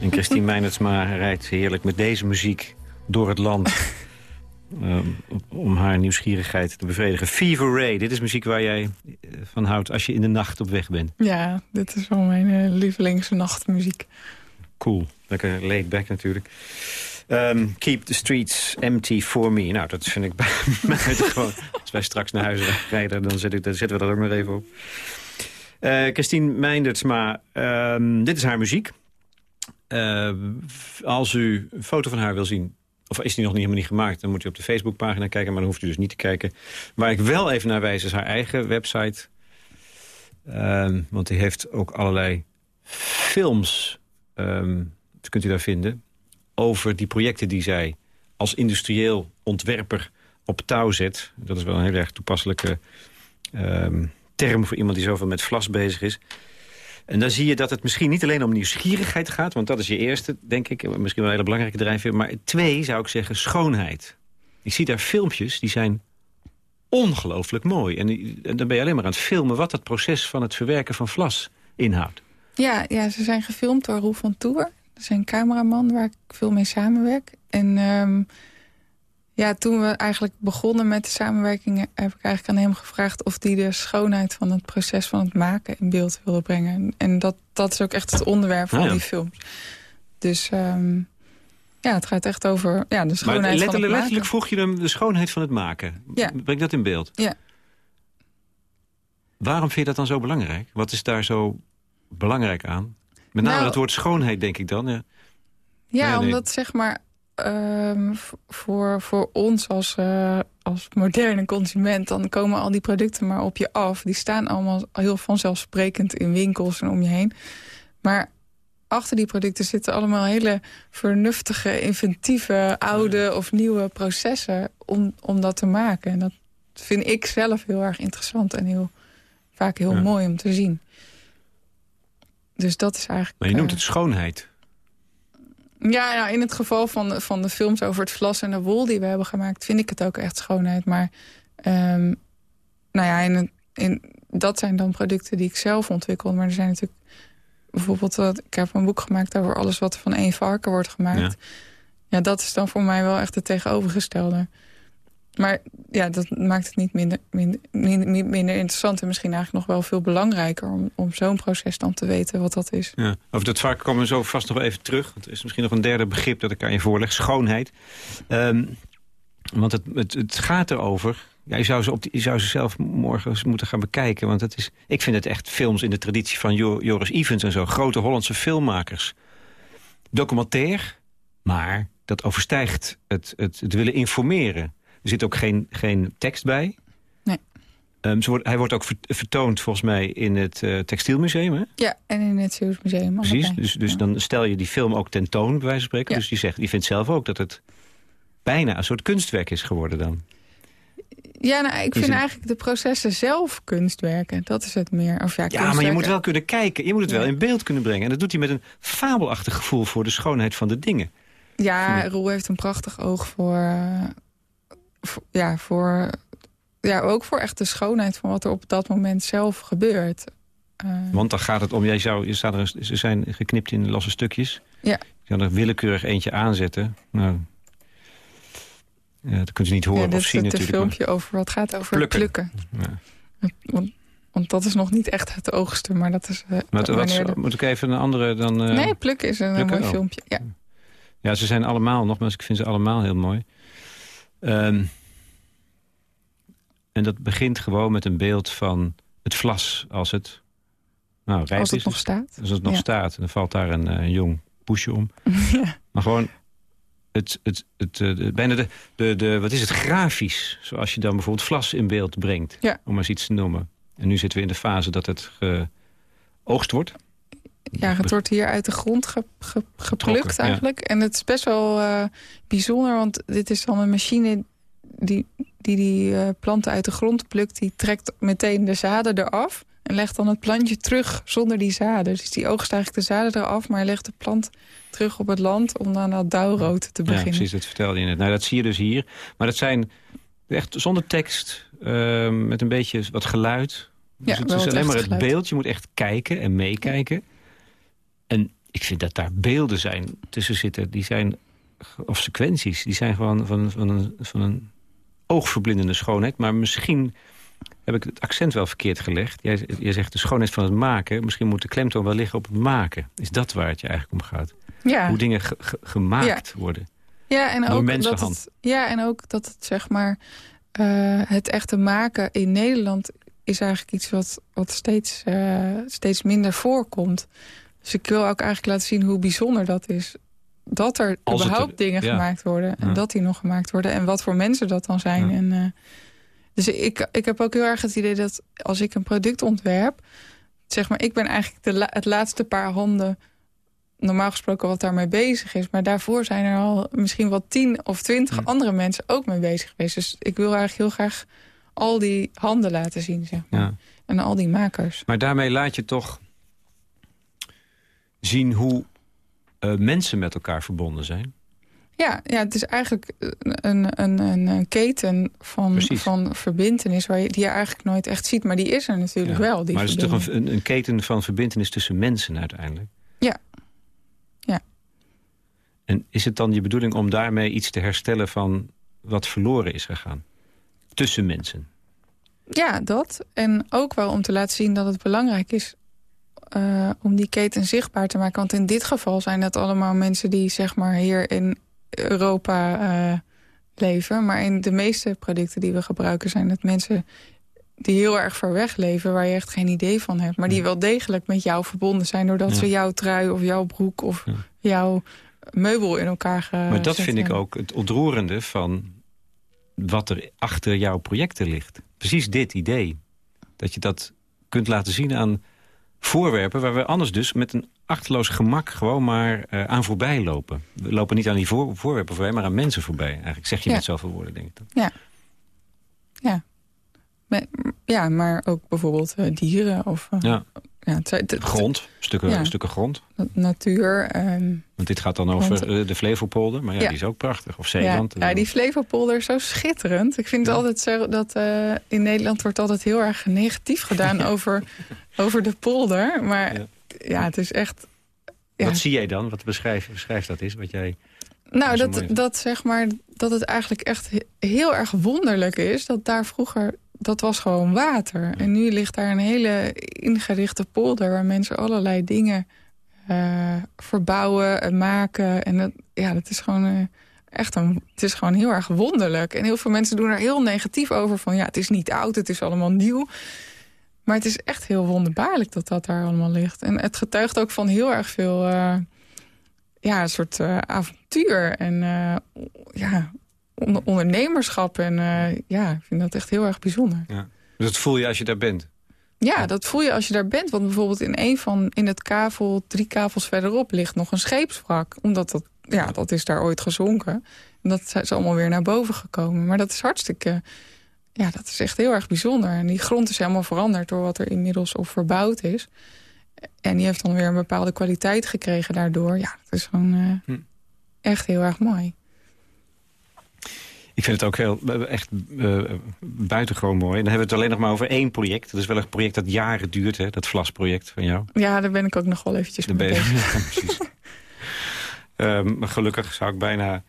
En Christine [LAUGHS] Meinertsma rijdt heerlijk met deze muziek door het land... Um, [LAUGHS] om haar nieuwsgierigheid te bevredigen. Fever Ray, dit is muziek waar jij eh, van houdt als je in de nacht op weg bent. Ja, dit is wel mijn uh, lievelingsnachtmuziek. Cool, lekker laid back natuurlijk. Um, keep the streets empty for me. Nou, dat vind ik [LAUGHS] gewoon. Als wij straks naar huis rijden, dan, zet ik, dan zetten we dat ook nog even op. Uh, Christine Meindertsma, uh, dit is haar muziek. Uh, als u een foto van haar wil zien, of is die nog niet helemaal niet gemaakt... dan moet u op de Facebookpagina kijken, maar dan hoeft u dus niet te kijken. Waar ik wel even naar wijs is haar eigen website. Ehm, want die heeft ook allerlei films, um, dat kunt u daar vinden... over die projecten die zij als industrieel ontwerper op touw zet. Dat is wel een heel erg toepasselijke... term voor iemand die zoveel met vlas bezig is. En dan zie je dat het misschien niet alleen om nieuwsgierigheid gaat... want dat is je eerste, denk ik, misschien wel een hele belangrijke drijfveer... maar twee, zou ik zeggen, schoonheid. Ik zie daar filmpjes, die zijn ongelooflijk mooi. En, dan ben je alleen maar aan het filmen... wat het proces van het verwerken van vlas inhoudt. Ja, ja ze zijn gefilmd door Roel van Toer. Dat is een cameraman waar ik veel mee samenwerk. En... Um, ja, toen we eigenlijk begonnen met de samenwerking... heb ik eigenlijk aan hem gevraagd of hij de schoonheid van het proces van het maken in beeld wilde brengen. En dat, dat is ook echt het onderwerp van ah, die films. Dus um, ja, het gaat echt over ja, de schoonheid maar van het maken. letterlijk vroeg je hem de schoonheid van het maken. Ja. Breng dat in beeld. Ja. Waarom vind je dat dan zo belangrijk? Wat is daar zo belangrijk aan? Met name nou, het woord schoonheid, denk ik dan. Ja, ja omdat zeg maar um, voor, voor ons als, uh, als moderne consument... dan komen al die producten maar op je af. Die staan allemaal heel vanzelfsprekend in winkels en om je heen. Maar achter die producten zitten allemaal hele vernuftige, inventieve, oude of nieuwe processen om, om dat te maken. En dat vind ik zelf heel erg interessant en heel, vaak heel mooi om te zien. Dus dat is eigenlijk... Maar je noemt het schoonheid. Ja, in het geval van de, van de films over het vlas en de wol die we hebben gemaakt... vind ik het ook echt schoonheid. Maar um, nou ja, in, in, dat zijn dan producten die ik zelf ontwikkel. Maar er zijn natuurlijk bijvoorbeeld... ik heb een boek gemaakt over alles wat er van één varken wordt gemaakt. Ja. ja, dat is dan voor mij wel echt het tegenovergestelde. Maar ja, dat maakt het niet minder, minder, minder, minder interessant... en misschien eigenlijk nog wel veel belangrijker... om, om zo'n proces dan te weten wat dat is. Ja, over dat vaak komen we zo vast nog even terug. Er is misschien nog een derde begrip dat ik aan je voorleg. Schoonheid. Um, want het, het, het gaat erover... Ja, je, zou ze op je zou ze zelf morgen moeten gaan bekijken. Want het is, ik vind het echt films in de traditie van Joris Evans en zo. Grote Hollandse filmmakers. Documentair, maar dat overstijgt het, het, het willen informeren. Er zit ook geen, geen tekst bij. Nee. Um, wordt, hij wordt ook vertoond volgens mij in het uh, Textielmuseum, hè? Ja, en in het Zeeuws Museum. Precies, dus, dus dan stel je die film ook tentoon, bij wijze van spreken. Ja. Dus die, zegt, die vindt zelf ook dat het bijna een soort kunstwerk is geworden dan. Ja, nou, ik vind eigenlijk de processen zelf kunstwerken. Dat is het meer. Of ja, ja maar je moet wel kunnen kijken. Je moet het wel in beeld kunnen brengen. En dat doet hij met een fabelachtig gevoel voor de schoonheid van de dingen. Ja, Roel heeft een prachtig oog voor, uh, ja, voor, ja, ook voor echt de schoonheid van wat er op dat moment zelf gebeurt. Uh, Want dan gaat het om, jij zou, je staat er, ze zijn geknipt in losse stukjes. Ja. Je kan er willekeurig eentje aanzetten. Nou, ja, dat kunt u niet horen ja, of zien natuurlijk. Dit is een filmpje over wat gaat over plukken. plukken. Ja. Want, want, dat is nog niet echt het oogsten, maar dat is... Uh, maar wat, de... Moet ik even een andere dan... Uh... Nee, plukken is een plukken? mooi oh. filmpje, ja. Ja, ze zijn allemaal, nogmaals, ik vind ze allemaal heel mooi. Um, en dat begint gewoon met een beeld van het vlas als het... Nou, rijp als het is, nog staat. Als het nog staat. En dan valt daar een, uh, jong poesje om. [LAUGHS] ja. Maar gewoon het, het, het, uh, bijna de, de, de, wat is het, grafisch. Zoals je dan bijvoorbeeld vlas in beeld brengt. Ja. Om maar eens iets te noemen. En nu zitten we in de fase dat het geoogst wordt. Ja, het wordt hier uit de grond ge, ge, geplukt eigenlijk. Ja. En het is best wel uh, bijzonder, want dit is dan een machine... die die, die uh, planten uit de grond plukt. Die trekt meteen de zaden eraf en legt dan het plantje terug zonder die zaden. Dus die oogst eigenlijk de zaden eraf, maar hij legt de plant terug op het land... om dan dat dauwrood te beginnen. Ja, precies, dat vertelde je net. Nou, dat zie je dus hier. Maar dat zijn echt zonder tekst, uh, met een beetje wat geluid. Dus ja, het is alleen maar het geluid. beeld. Je moet echt kijken en meekijken. En ik vind dat daar beelden zijn tussen zitten. Die zijn, of sequenties, die zijn gewoon van, van, een, van een oogverblindende schoonheid. Maar misschien heb ik het accent wel verkeerd gelegd. Jij, jij zegt de schoonheid van het maken. Misschien moet de klemtoon wel liggen op het maken. Is dat waar het je eigenlijk om gaat? Ja. Hoe dingen ge ge gemaakt ja. worden. Ja, en Door ook mensenhand. dat het, ja, en ook dat het zeg maar uh, het echte maken in Nederland is eigenlijk iets wat, wat steeds, uh, steeds minder voorkomt. Dus ik wil ook eigenlijk laten zien hoe bijzonder dat is. Dat er Als überhaupt er- dingen ja. gemaakt worden. En Ja. dat die nog gemaakt worden. En wat voor mensen dat dan zijn. Ja. En, uh, dus ik, ik heb ook heel erg het idee dat als ik een product ontwerp... zeg maar, ik ben eigenlijk de la- het laatste paar handen... normaal gesproken wat daarmee bezig is. Maar daarvoor zijn er al misschien wel tien of twintig Ja. andere mensen ook mee bezig geweest. Dus ik wil eigenlijk heel graag al die handen laten zien, zeg maar. En al die makers. Maar daarmee laat je toch zien hoe eh, mensen met elkaar verbonden zijn. Ja, ja het is eigenlijk een, een, een, een keten van, Precies. van verbindenis... Waar je, die je eigenlijk nooit echt ziet. Maar die is er natuurlijk Ja. wel, die maar het is toch een, een keten van verbindenis tussen mensen uiteindelijk? Ja. Ja. En is het dan je bedoeling om daarmee iets te herstellen van wat verloren is gegaan? Tussen mensen. Ja, dat. En ook wel om te laten zien dat het belangrijk is... eh, om die keten zichtbaar te maken. Want in dit geval zijn dat allemaal mensen die zeg maar hier in Europa eh, leven. Maar in de meeste producten die we gebruiken zijn het mensen die heel erg ver weg leven... waar je echt geen idee van hebt. Maar die wel degelijk met jou verbonden zijn... doordat Ja. ze jouw trui of jouw broek of Ja. jouw meubel in elkaar gaan maar dat vind ik ook het ontroerende van wat er achter jouw projecten ligt. Precies dit idee. Dat je dat kunt laten zien aan voorwerpen... waar we anders dus met een achterloos gemak gewoon maar uh, aan voorbij lopen. We lopen niet aan die voor, voorwerpen voorbij, maar aan mensen voorbij. Eigenlijk zeg je Ja. met zoveel woorden, denk ik. dan. Ja. Ja. Maar, ja, maar ook bijvoorbeeld eh, dieren of eh, Ja, ja, het, het- het- grond, stukken, Ja. stukken grond. natuur. ehm, Want dit gaat dan over eh, de Flevopolder, maar ja, Ja. die is ook prachtig. Of Zeeland. ja, die Flevopolder is zo schitterend. Ik vind Ja. altijd zo dat eh, in Nederland wordt altijd heel erg negatief gedaan [LAUGHS] [LAUGHS] over, over de polder. Maar Ja. het is echt... Wat zie jij dan? Wat beschrijf, beschrijft dat is? Wat jij... Nou, dat, dat zeg maar dat het eigenlijk echt he- heel erg wonderlijk is dat daar vroeger dat was gewoon water. En nu ligt daar een hele ingerichte polder waar mensen allerlei dingen eh, verbouwen en maken. En dat, ja, dat is gewoon eh, echt een, het is gewoon heel erg wonderlijk. En heel veel mensen doen er heel negatief over van ja, het is niet oud, het is allemaal nieuw. Maar het is echt heel wonderbaarlijk dat dat daar allemaal ligt. En het getuigt ook van heel erg veel eh, ja, een soort avontuur. En ja, onder- ondernemerschap. En eh, ja, ik vind dat echt heel erg bijzonder. Dus dat voel je als je daar bent. Ja, dat voel je als je daar bent. Want bijvoorbeeld in een van in het kavel, drie kavels verderop, ligt nog een scheepswrak. Omdat dat, ja, dat is daar ooit gezonken. En dat is allemaal weer naar boven gekomen. Maar dat is hartstikke, ja, dat is echt heel erg bijzonder. En die grond is helemaal veranderd door wat er inmiddels op verbouwd is. En die heeft dan weer een bepaalde kwaliteit gekregen daardoor. Ja, dat is gewoon eh, Hm. echt heel erg mooi. Ik vind het ook heel, echt eh, buitengewoon mooi. En dan hebben we het alleen nog maar over één project. Dat is wel een project dat jaren duurt, hè? dat vlasproject van jou. Ja, daar ben ik ook nog wel eventjes Daar mee bezig. [LAUGHS] Ja, precies. Maar gelukkig zou ik bijna,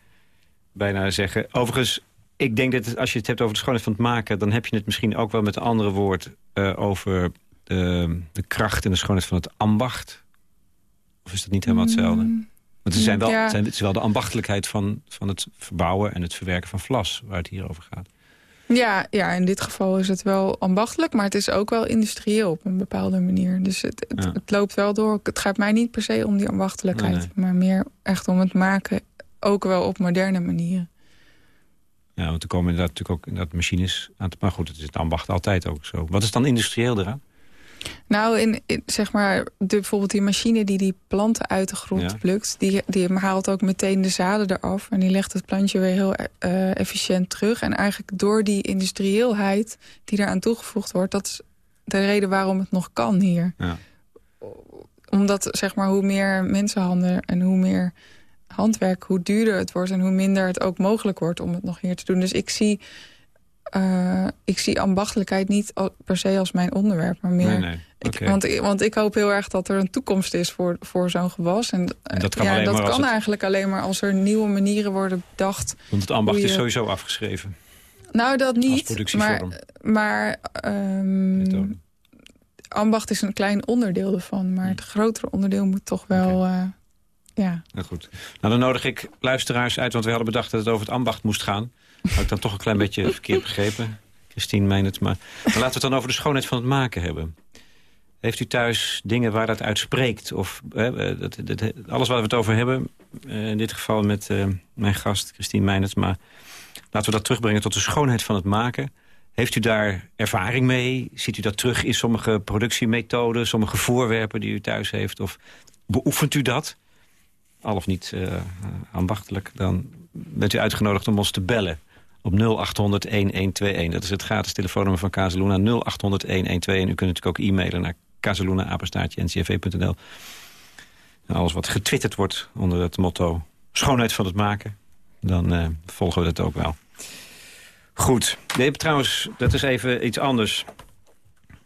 bijna zeggen. Overigens, ik denk dat als je het hebt over de schoonheid van het maken... dan heb je het misschien ook wel met een andere woord... eh, over de, de kracht en de schoonheid van het ambacht. Of is dat niet helemaal hetzelfde? Mm, Want het, zijn wel, Ja. zijn, het is wel de ambachtelijkheid van, van het verbouwen... en het verwerken van vlas, waar het hier over gaat. Ja, ja, in dit geval is het wel ambachtelijk, maar het is ook wel industrieel op een bepaalde manier. Dus het, het, Ja. het loopt wel door. Het gaat mij niet per se om die ambachtelijkheid, Nee, nee. maar meer echt om het maken, ook wel op moderne manieren. Ja, want er komen inderdaad natuurlijk ook inderdaad machines aan te... Maar goed, het is het ambacht altijd ook zo. Wat is dan industrieel eraan? Nou, in, in, zeg maar, de, bijvoorbeeld die machine die die planten uit de grond Ja. plukt... Die, die haalt ook meteen de zaden eraf... en die legt het plantje weer heel eh, efficiënt terug. En eigenlijk door die industrieelheid die eraan toegevoegd wordt... dat is de reden waarom het nog kan hier. Ja. Omdat, zeg maar, hoe meer mensenhanden en hoe meer handwerk... hoe duurder het wordt en hoe minder het ook mogelijk wordt om het nog hier te doen. Dus ik zie... eh, ik zie ambachtelijkheid niet per se als mijn onderwerp, maar meer Nee, nee. ik, Oké. want, ik- want ik hoop heel erg dat er een toekomst is voor, voor zo'n gewas. En, En dat kan ja, dat kan het- eigenlijk alleen maar als er nieuwe manieren worden bedacht. Want het ambacht is sowieso afgeschreven. Nou, dat niet. Maar, maar ehm, ambacht is een klein onderdeel ervan. Maar het grotere onderdeel moet toch wel... eh, ja. Nou goed. Nou, dan nodig ik luisteraars uit, want we hadden bedacht dat het over het ambacht moest gaan. Had ik dan toch een klein beetje verkeerd begrepen. Christine meent het, maar... maar laten we het dan over de schoonheid van het maken hebben. Heeft u thuis dingen waar dat uit spreekt? Of eh, dat, alles waar we het over hebben, eh, in dit geval met eh, mijn gast Christine Meinert... maar laten we dat terugbrengen tot de schoonheid van het maken. Heeft u daar ervaring mee? Ziet u dat terug in sommige productiemethoden... sommige voorwerpen die u thuis heeft? Of beoefent u dat? Al of niet ambachtelijk, dan bent u uitgenodigd om ons te bellen op 0800-1121. Dat is het gratis telefoonnummer van Kazeluna, 0800-1121. U kunt natuurlijk ook e-mailen naar kazeluna-ncv.nl. En alles wat getwitterd wordt onder het motto schoonheid van het maken... dan eh, volgen we dat ook wel. Goed. Nee, trouwens, dat is even iets anders.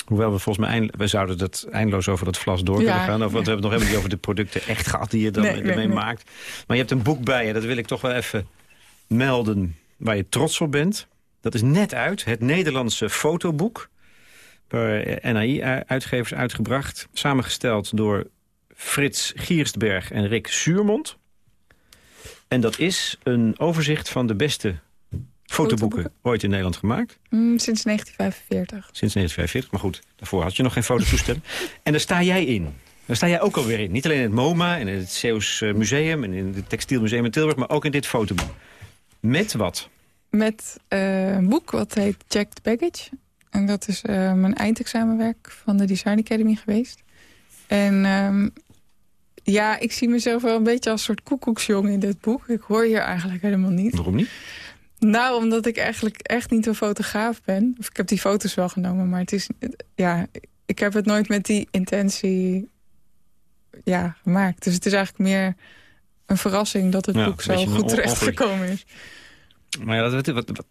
Hoewel we volgens mij, eind, we zouden dat eindeloos over dat vlas door kunnen gaan. Of, want ja. we hebben het nog helemaal niet over de producten echt gehad die je dan Nee, ermee nee. maakt. Maar je hebt een boek bij je, dat wil ik toch wel even melden, waar je trots op bent. Dat is net uit, het Nederlandse fotoboek. Door NAI-uitgevers uitgebracht. Samengesteld door Frits Gierstberg en Rick Suurmond. En dat is een overzicht van de beste fotoboeken, Fotoboeken? ooit in Nederland gemaakt. Mm, sinds 1945. Sinds 1945, maar goed, daarvoor had je nog geen fototoestellen. [LAUGHS] en daar sta jij in. Daar sta jij ook alweer in. Niet alleen in het MoMA en in het Zeeuws eh, Museum... en in het Textielmuseum in Tilburg, maar ook in dit fotoboek. Met wat? Met eh, een boek wat heet Checked Baggage. En dat is eh, mijn eindexamenwerk van de Design Academy geweest. En ehm, Ja, ik zie mezelf wel een beetje als een soort koekoeksjong in dit boek. Ik hoor hier eigenlijk helemaal niet. Waarom niet? Nou, omdat ik eigenlijk echt niet een fotograaf ben. Of ik heb die foto's wel genomen, maar het is... Ja, ik heb het nooit met die intentie ja, gemaakt. Dus het is eigenlijk meer een verrassing dat het Ja, boek zo goed on- terechtgekomen is. Maar, ja, dat, wat, wat-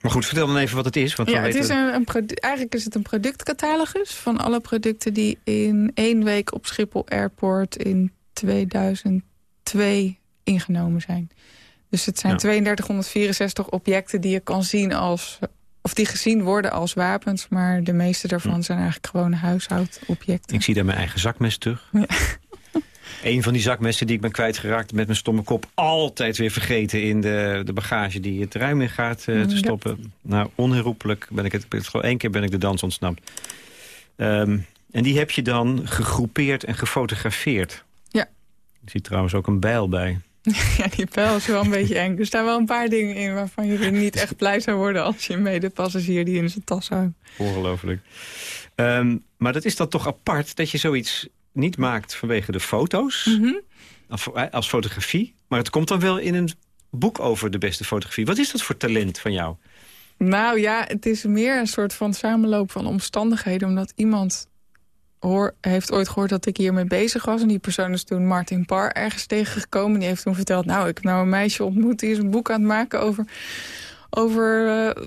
maar goed, vertel dan even wat het is. Want Ja, het is een, een eigenlijk is het een productcatalogus van alle producten die in één week op Schiphol Airport in 2002 ingenomen zijn. Dus het zijn Ja. 3264 objecten die je kan zien als of die gezien worden als wapens, maar de meeste daarvan zijn eigenlijk gewoon huishoudobjecten. Ik zie daar mijn eigen zakmes terug. Ja. Een van die zakmessen die ik ben kwijtgeraakt met mijn stomme kop... altijd weer vergeten in de, de bagage die het ruim in gaat eh, te Ja. stoppen. Nou, onherroepelijk ben ik het. ik geloof één keer ben ik de dans ontsnapt. Ehm, en die heb je dan gegroepeerd en gefotografeerd. Ja. Ik zie trouwens ook een bijl bij. [LAUGHS] Ja, die pijl is wel een [LAUGHS] beetje eng. Er staan wel een paar dingen in waarvan je niet echt blij zou worden... als je medepassagier die in zijn tas houdt. Ongelooflijk. Ehm, maar dat is dan toch apart dat je zoiets niet maakt vanwege de foto's... Mhm. als, als fotografie. Maar het komt dan wel in een boek over de beste fotografie. Wat is dat voor talent van jou? Nou ja, het is meer een soort van samenloop van omstandigheden. Omdat iemand hoor, heeft ooit gehoord dat ik hiermee bezig was. En die persoon is toen Martin Parr ergens tegengekomen. Die heeft toen verteld, nou, ik heb nou een meisje ontmoet... die is een boek aan het maken over, over eh,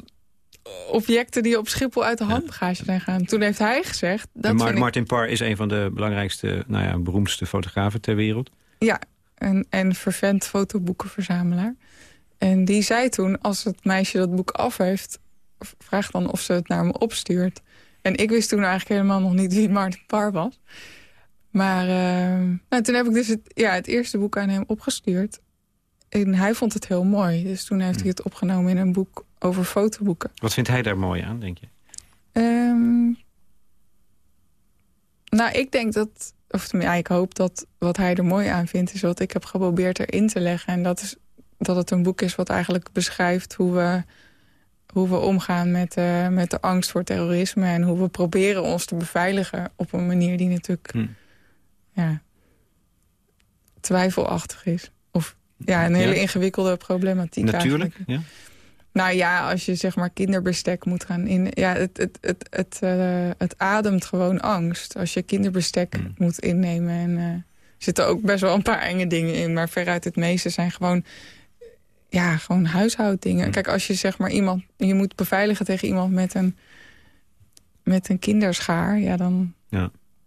objecten die op Schiphol uit de handbagage zijn gaan. Toen heeft hij gezegd... Dat en Mar- vind ik- Martin Parr is een van de belangrijkste, nou ja, beroemdste fotografen ter wereld. Ja, en, en vervent fotoboekenverzamelaar. En die zei toen, als het meisje dat boek af heeft... vraag dan of ze het naar me opstuurt. En ik wist toen eigenlijk helemaal nog niet wie Martin Parr was. Maar eh, nou, toen heb ik dus het, ja, het eerste boek aan hem opgestuurd. En hij vond het heel mooi. Dus toen heeft hij het opgenomen in een boek over fotoboeken. Wat vindt hij daar mooi aan, denk je? Ehm, nou, ik denk dat... Of ja, ik hoop dat wat hij er mooi aan vindt... is wat ik heb geprobeerd erin te leggen. En dat is dat het een boek is wat eigenlijk beschrijft... hoe we, hoe we omgaan met, eh, met de angst voor terrorisme... en hoe we proberen ons te beveiligen... op een manier die natuurlijk Hm. ja, twijfelachtig is. Ja, een hele Ja. ingewikkelde problematiek Natuurlijk, eigenlijk. ja. Nou ja, als je zeg maar kinderbestek moet gaan in... Ja, het, het, het, het, eh, het ademt gewoon angst als je kinderbestek Hmm. moet innemen. En er zitten ook best wel een paar enge dingen in. Maar veruit het meeste zijn gewoon... Ja, gewoon huishouddingen. Hmm. Kijk, als je zeg maar iemand... Je moet beveiligen tegen iemand met een, met een kinderschaar. Ja, dan...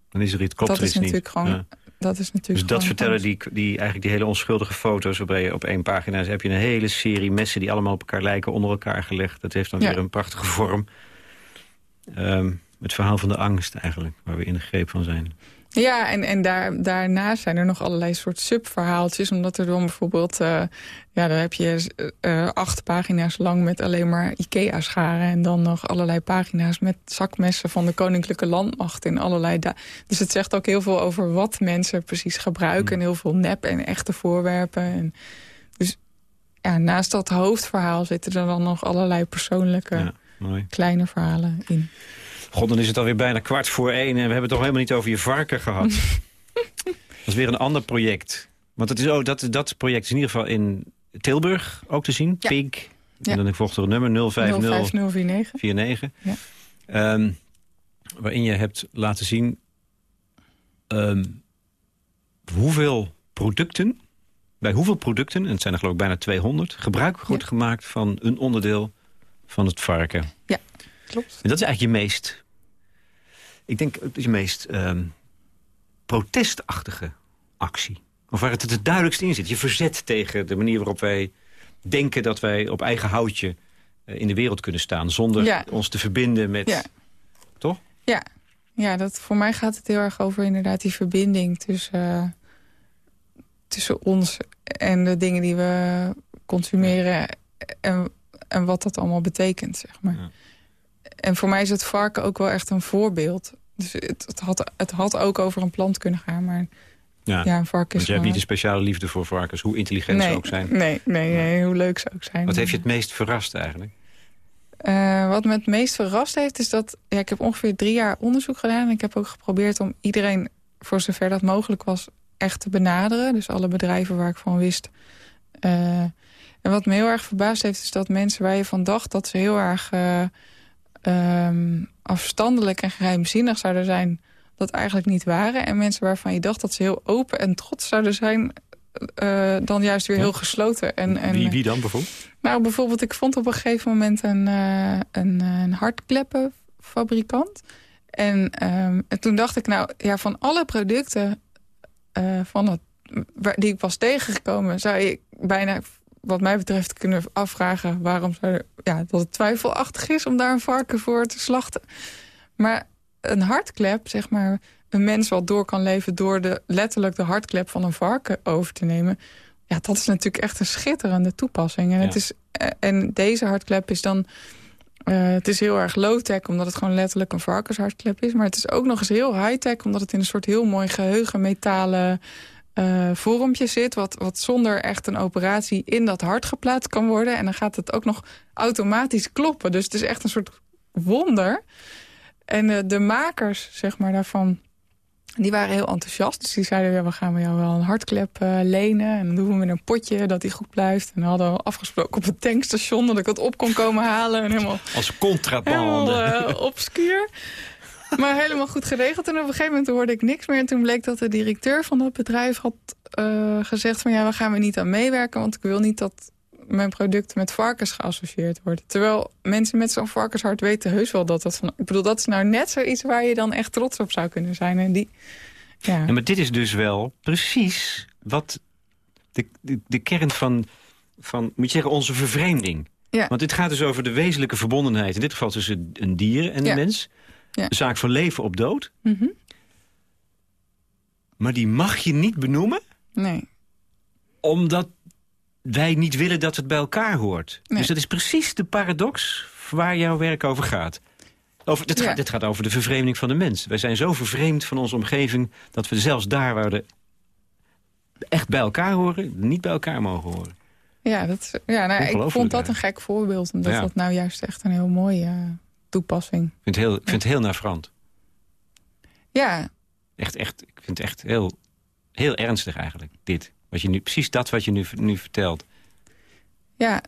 Dan is er iets, klopt dat er is iets niet. natuurlijk gewoon... Ja. Dat is natuurlijk Dus dat vertellen, die, die, eigenlijk die hele onschuldige foto's... waarbij je op één pagina heb je een hele serie messen... die allemaal op elkaar lijken, onder elkaar gelegd. Dat heeft dan Ja. weer een prachtige vorm. Ehm, het verhaal van de angst eigenlijk, waar we in de greep van zijn. Ja, en, en daar, daarnaast zijn er nog allerlei soort subverhaaltjes. Omdat er dan bijvoorbeeld... eh, ja, dan heb je eh, acht pagina's lang met alleen maar IKEA-scharen. En dan nog allerlei pagina's met zakmessen van de Koninklijke Landmacht. In allerlei dus het zegt ook heel veel over wat mensen precies gebruiken. En heel veel nep en echte voorwerpen. En dus ja, naast dat hoofdverhaal zitten er dan nog allerlei persoonlijke Ja, kleine verhalen in. God, dan is het alweer bijna kwart voor één... en we hebben het toch helemaal niet over je varken gehad. [LAUGHS] dat is weer een ander project. Want het is, oh, dat, dat project is in ieder geval in Tilburg ook te zien. Ja. Pink. Ja. En dan volgt er een nummer 050... 05049. 49. Ja. Ehm, waarin je hebt laten zien ehm, hoeveel producten, bij hoeveel producten, en het zijn er geloof ik bijna 200, gebruik wordt Ja. gemaakt van een onderdeel van het varken. Klopt. En dat is eigenlijk je meest, ik denk het is je meest ehm, protestachtige actie. Of waar het het duidelijkst in zit. Je verzet tegen de manier waarop wij denken dat wij op eigen houtje eh, in de wereld kunnen staan. Zonder Ja. ons te verbinden met... Ja. Toch? Ja, ja dat, voor mij gaat het heel erg over inderdaad die verbinding tussen, eh, tussen ons en de dingen die we consumeren en, en wat dat allemaal betekent, zeg maar. Ja. En voor mij is het varken ook wel echt een voorbeeld. Dus het, het, had, het had ook over een plant kunnen gaan, maar Ja. ja, een varken Want is je hebt niet een speciale liefde voor varkens, hoe intelligent nee, ze ook zijn. Nee, nee, nee, hoe leuk ze ook zijn. Wat heeft je het meest verrast eigenlijk? Eh, wat me het meest verrast heeft, is dat... Ja, ik heb ongeveer drie jaar onderzoek gedaan. En ik heb ook geprobeerd om iedereen, voor zover dat mogelijk was... echt te benaderen. Dus alle bedrijven waar ik van wist. Uh, en wat me heel erg verbaasd heeft... is dat mensen waar je van dacht dat ze heel erg uh, um, afstandelijk en geheimzinnig zouden zijn... dat eigenlijk niet waren. En mensen waarvan je dacht dat ze heel open en trots zouden zijn... Uh, dan juist weer heel gesloten. En, en, wie, wie dan bijvoorbeeld? Nou, bijvoorbeeld, ik vond op een gegeven moment een, uh, een, een hartkleppenfabrikant. En, um, en toen dacht ik, nou, ja, van alle producten van het, die ik was tegengekomen... zou ik bijna wat mij betreft kunnen afvragen... waarom zou, ja, dat het twijfelachtig is om daar een varken voor te slachten. Maar een hartklep, zeg maar, een mens wat door kan leven... door de, letterlijk de hartklep van een varken over te nemen... ja, dat is natuurlijk echt een schitterende toepassing. En, ja. het is, en deze hartklep is dan... Uh, het is heel erg low-tech, omdat het gewoon letterlijk een varkenshartklep is. Maar het is ook nog eens heel high-tech, omdat het in een soort heel mooi geheugen metalen uh, vormpje zit... Wat, wat zonder echt een operatie in dat hart geplaatst kan worden. En dan gaat het ook nog automatisch kloppen. Dus het is echt een soort wonder. En uh, de makers zeg maar, daarvan... Die waren heel enthousiast. Dus die zeiden, ja, we gaan we jou wel een hartklep uh, lenen. En dan doen we met een potje dat die goed blijft. En dan hadden we afgesproken op het tankstation... dat ik het op kon komen halen. En helemaal, Als contrabande. Helemaal uh, obscuur. Maar helemaal goed geregeld. En op een gegeven moment hoorde ik niks meer. En toen bleek dat de directeur van dat bedrijf had uh, gezegd van... ja, we gaan er niet aan meewerken, want ik wil niet dat mijn product met varkens geassocieerd worden. Terwijl mensen met zo'n varkenshart weten heus wel dat dat van... Ik bedoel, dat is nou net zoiets waar je dan echt trots op zou kunnen zijn. En die, ja. ja maar dit is dus wel precies wat de, de, de kern van, van, moet je zeggen, onze vervreemding. Ja. Want dit gaat dus over de wezenlijke verbondenheid. In dit geval tussen een dier en de Ja. mens. Ja. Een zaak van leven op dood. Mm -hmm. Maar die mag je niet benoemen, Nee. omdat wij niet willen dat het bij elkaar hoort. Nee. Dus dat is precies de paradox waar jouw werk over gaat. Over, dit, Ja. gaat, dit gaat over de vervreemding van de mens. Wij zijn zo vervreemd van onze omgeving... dat we zelfs daar waar we echt bij elkaar horen... niet bij elkaar mogen horen. Ja, dat, ja nou, ik vond dat een gek voorbeeld. Omdat Ja. dat nou juist echt een heel mooie eh, toepassing. Ik vind het heel, ik vind het heel navrant. Ja, Echt, echt, ik vind het echt heel, heel ernstig eigenlijk, dit. Wat je nu, precies dat wat je nu, nu vertelt. Ja,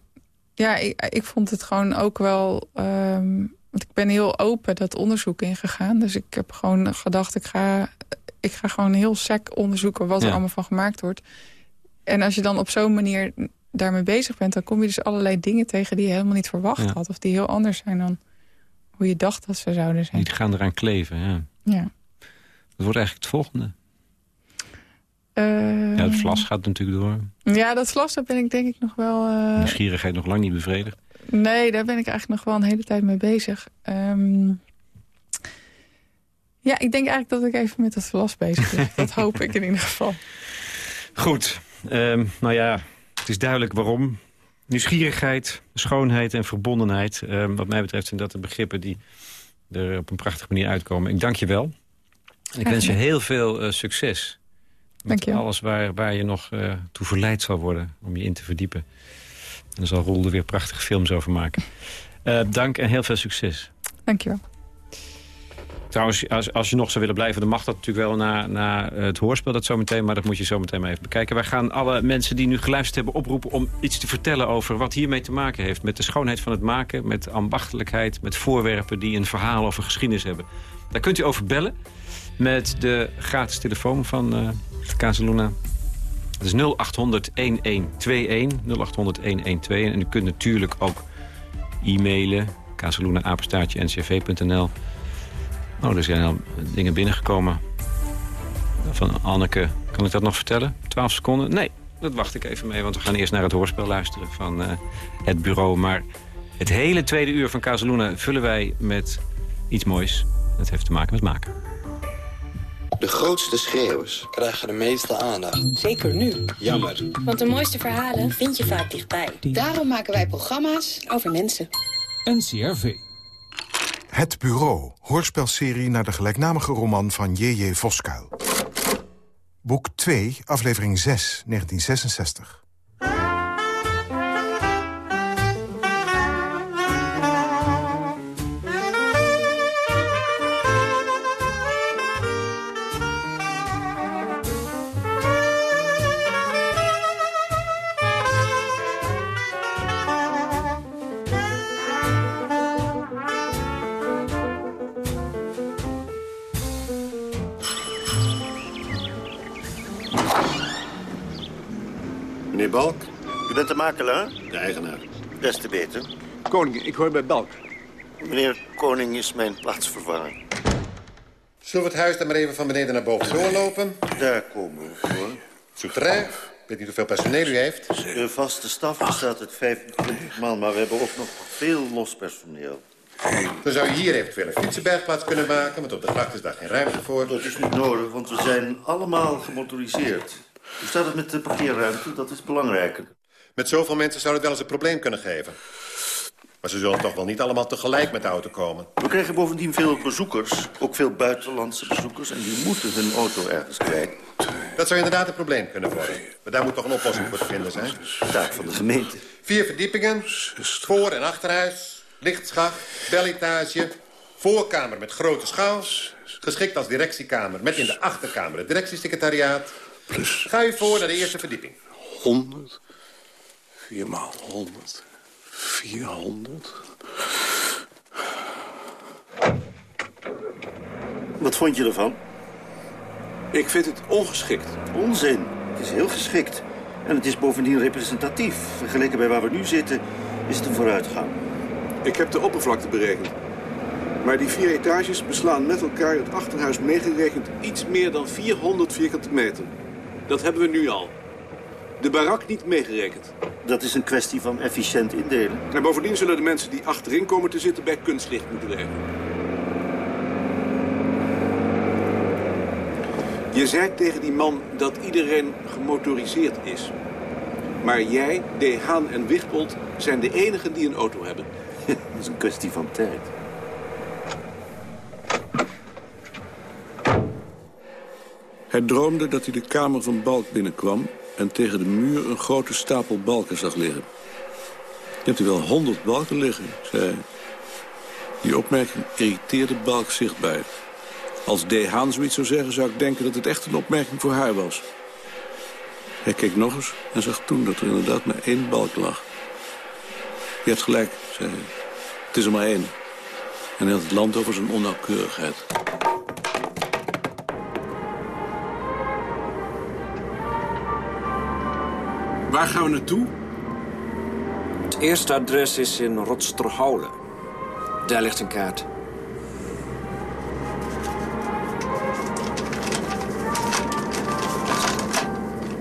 ja ik, ik vond het gewoon ook wel... ehm, want ik ben heel open dat onderzoek ingegaan. Dus ik heb gewoon gedacht, ik ga, ik ga gewoon heel sec onderzoeken... wat er allemaal van gemaakt wordt. En als je dan op zo'n manier daarmee bezig bent... dan kom je dus allerlei dingen tegen die je helemaal niet verwacht Ja. had. Of die heel anders zijn dan hoe je dacht dat ze zouden zijn. Die gaan eraan kleven, ja. Ja. Dat wordt eigenlijk het volgende. Eh, Ja, het vlas gaat natuurlijk door. Ja, dat vlas, daar ben ik denk ik nog wel... eh, Nieuwsgierigheid nog lang niet bevredigd. Nee, daar ben ik eigenlijk nog wel een hele tijd mee bezig. Ehm, ja, ik denk eigenlijk dat ik even met het vlas bezig ben. [LAUGHS] dat hoop ik in ieder geval. Goed, ehm, nou ja, het is duidelijk waarom. Nieuwsgierigheid, schoonheid en verbondenheid. Ehm, wat mij betreft zijn dat de begrippen die er op een prachtige manier uitkomen. Ik dank je wel. En ik wens je heel veel eh, succes. Met Dank je wel. alles waar, waar je nog eh, toe verleid zal worden om je in te verdiepen. En dan zal Roel er weer prachtige films over maken. Eh, dank en heel veel succes. Dankjewel. Trouwens, als, als je nog zou willen blijven, dan mag dat natuurlijk wel na, na het hoorspel dat zometeen. Maar dat moet je zometeen maar even bekijken. Wij gaan alle mensen die nu geluisterd hebben oproepen om iets te vertellen over wat hiermee te maken heeft. Met de schoonheid van het maken, met ambachtelijkheid, met voorwerpen die een verhaal of een geschiedenis hebben. Daar kunt u over bellen met de gratis telefoon van uh, Casaluna. Dat is 0800 1121. 0800 1121. En u kunt natuurlijk ook e-mailen. casaluna-ncv.nl Oh, er zijn al dingen binnengekomen. Van Anneke, kan ik dat nog vertellen? 12 seconden? Nee, dat wacht ik even mee, want we gaan eerst naar het hoorspel luisteren van uh, het bureau. Maar het hele tweede uur van Casaluna vullen wij met iets moois. Dat heeft te maken met maken. De grootste schreeuwers krijgen de meeste aandacht. Zeker nu. Jammer. Want de mooiste verhalen vind je vaak dichtbij. Daarom maken wij programma's Over mensen. NCRV. Het Bureau, hoorspelserie naar de gelijknamige roman van J.J. Voskuil. Boek 2, aflevering 6, 1966. Makelaar? De eigenaar. Des te beter. Koning, ik hoor bij Balk. Meneer Koning is mijn plaatsvervanger. Zullen we het huis dan maar even van beneden naar boven doorlopen? Daar komen we voor. Souterrain. Ik weet niet hoeveel personeel u heeft. De vaste staf bestaat uit 25 man, maar we hebben ook nog veel los personeel. Dan zou je hier eventueel een fietsenbergplaats kunnen maken... want op de gracht is daar geen ruimte voor. Dat is niet nodig, want we zijn allemaal gemotoriseerd. Hoe staat het met de parkeerruimte? Dat is belangrijker. Met zoveel mensen zou het wel eens een probleem kunnen geven. Maar ze zullen toch wel niet allemaal tegelijk met de auto komen. We krijgen bovendien veel bezoekers, ook veel buitenlandse bezoekers... en die moeten hun auto ergens kwijt. Dat zou inderdaad een probleem kunnen worden. Maar daar moet toch een oplossing voor te vinden zijn? Taak van de gemeente. Vier verdiepingen, voor- en achterhuis, lichtschacht, beletage... voorkamer met grote schaal, geschikt als directiekamer... met in de achterkamer het directiesecretariaat. Ga u voor naar de eerste verdieping. 100. 4 maal 100. 400. Wat vond je ervan? Ik vind het ongeschikt. Onzin. Het is heel geschikt. En het is bovendien representatief. Vergeleken bij waar we nu zitten, is het een vooruitgang. Ik heb de oppervlakte berekend. Maar die vier etages beslaan met elkaar het achterhuis meegerekend iets meer dan 400 vierkante meter. Dat hebben we nu al. De barak niet meegerekend. Dat is een kwestie van efficiënt indelen. En bovendien zullen de mensen die achterin komen te zitten bij kunstlicht moeten werken. Je zei tegen die man dat iedereen gemotoriseerd is. Maar jij, De Haan en Wichtbold zijn de enigen die een auto hebben. [LAUGHS] Dat is een kwestie van tijd. Hij droomde dat hij de kamer van Balk binnenkwam... en tegen de muur een grote stapel balken zag liggen. Je hebt er wel honderd balken liggen, zei hij. Die opmerking irriteerde Balk zichtbaar. Als D. Haan zoiets zou zeggen, zou ik denken dat het echt een opmerking voor haar was. Hij keek nog eens en zag toen dat er inderdaad maar één balk lag. Je hebt gelijk, zei hij. Het is er maar één. En hij had het land over zijn onnauwkeurigheid. Waar gaan we naartoe? Het eerste adres is in Rotsterhoulen. Daar ligt een kaart.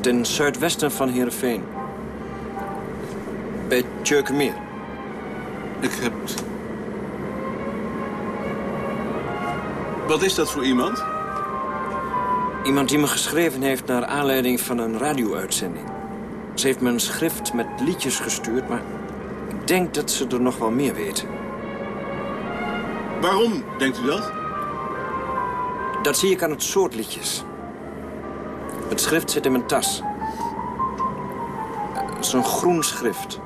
Ten zuidwesten van Heerenveen. Bij Tjeukenmeer. Ik heb het. Wat is dat voor iemand? Iemand die me geschreven heeft naar aanleiding van een radio-uitzending. Ze heeft me een schrift met liedjes gestuurd, maar ik denk dat ze er nog wel meer weet. Waarom, denkt u dat? Dat zie ik aan het soort liedjes. Het schrift zit in mijn tas. Het is een groen schrift.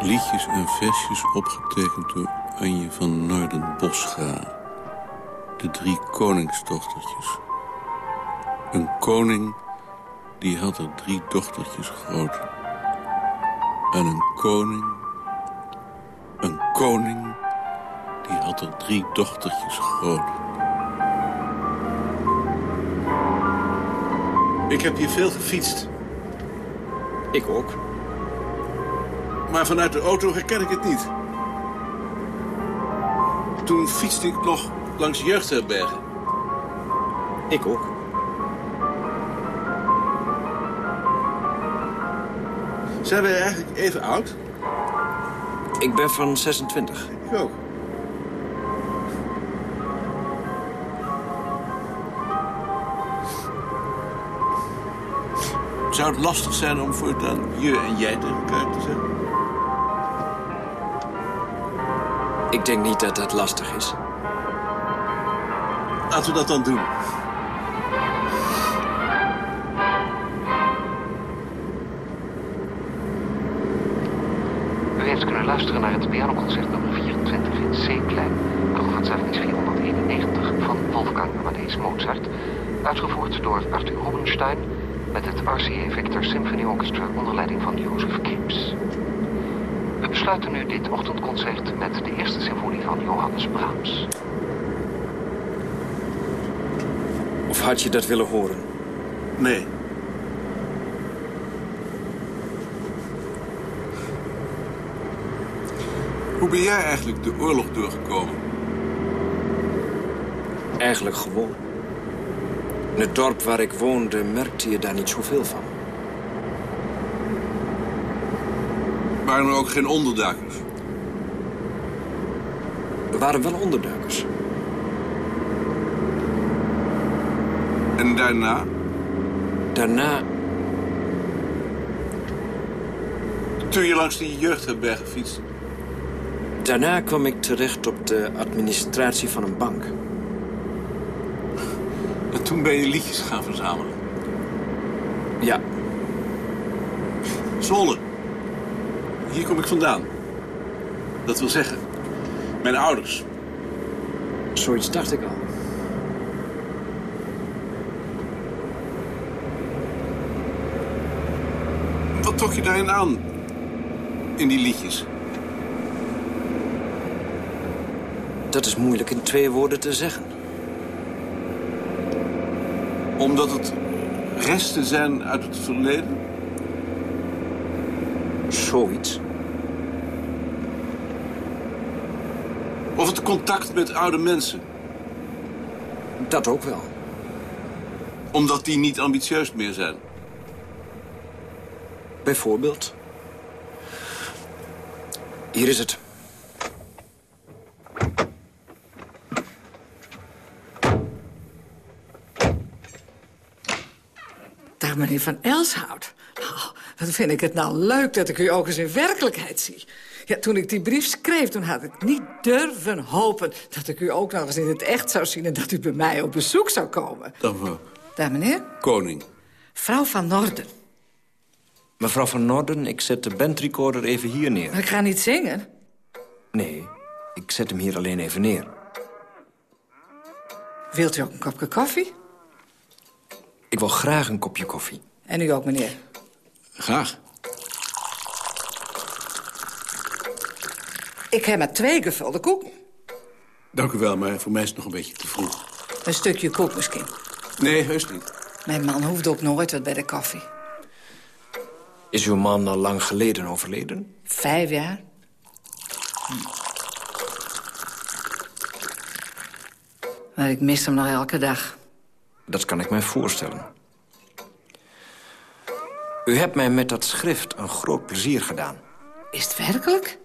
Liedjes en versjes opgetekend door Anje van Noordenboscha. De drie koningsdochtertjes. Een koning die had er drie dochtertjes groot. En een koning... Een koning die had er drie dochtertjes groot. Ik heb hier veel gefietst. Ik ook. Maar vanuit de auto herken ik het niet. Toen fietste ik nog langs jeugdherbergen. Ik ook. Zijn wij eigenlijk even oud? Ik ben van 26. Ik ook. Zou het lastig zijn om voortaan je en jij tegen elkaar te zeggen? Ik denk niet dat dat lastig is. Laten we dat dan doen. U heeft kunnen luisteren naar het pianoconcert nummer 24 in C-klein, Programmaatsagenis 491 van Wolfgang Amadeus Mozart, uitgevoerd door Arthur Rubinstein met het RCA Victor Symphony Orchestra onder leiding van Jozef Kips. We besluiten nu dit ochtendconcert met de eerste symfonie van Johannes Brahms. Of had je dat willen horen? Nee. Hoe ben jij eigenlijk de oorlog doorgekomen? Eigenlijk gewoon. In het dorp waar ik woonde merkte je daar niet zoveel van. Waren er ook geen onderduikers? Er waren wel onderduikers. En daarna? Daarna... Toen je langs die jeugdherbergen fietste? Daarna kwam ik terecht op de administratie van een bank. En toen ben je liedjes gaan verzamelen? Ja. Zwolle. Hier kom ik vandaan. Dat wil zeggen, mijn ouders. Zoiets dacht ik al. Wat trok je daarin aan? In die liedjes? Dat is moeilijk in twee woorden te zeggen. Omdat het resten zijn uit het verleden? Zoiets. Of het contact met oude mensen? Dat ook wel. Omdat die niet ambitieus meer zijn? Bijvoorbeeld. Hier is het. Dag, meneer Van Elshout. Oh, wat vind ik het nou leuk dat ik u ook eens in werkelijkheid zie. Ja, toen ik die brief schreef, toen had ik niet durven hopen... dat ik u ook nog eens in het echt zou zien... en dat u bij mij op bezoek zou komen. Dag, mevrouw. Dag, meneer. Koning. Vrouw van Norden. Mevrouw van Norden, ik zet de bandrecorder even hier neer. Maar ik ga niet zingen. Nee, ik zet hem hier alleen even neer. Wilt u ook een kopje koffie? Ik wil graag een kopje koffie. En u ook, meneer. Graag. Ik heb maar twee gevulde koeken. Dank u wel, maar voor mij is het nog een beetje te vroeg. Een stukje koek misschien. Nee, heus niet. Mijn man hoeft ook nooit wat bij de koffie. Is uw man al lang geleden overleden? Vijf jaar. Hm. Maar ik mis hem nog elke dag. Dat kan ik mij voorstellen. U hebt mij met dat schrift een groot plezier gedaan. Is het werkelijk?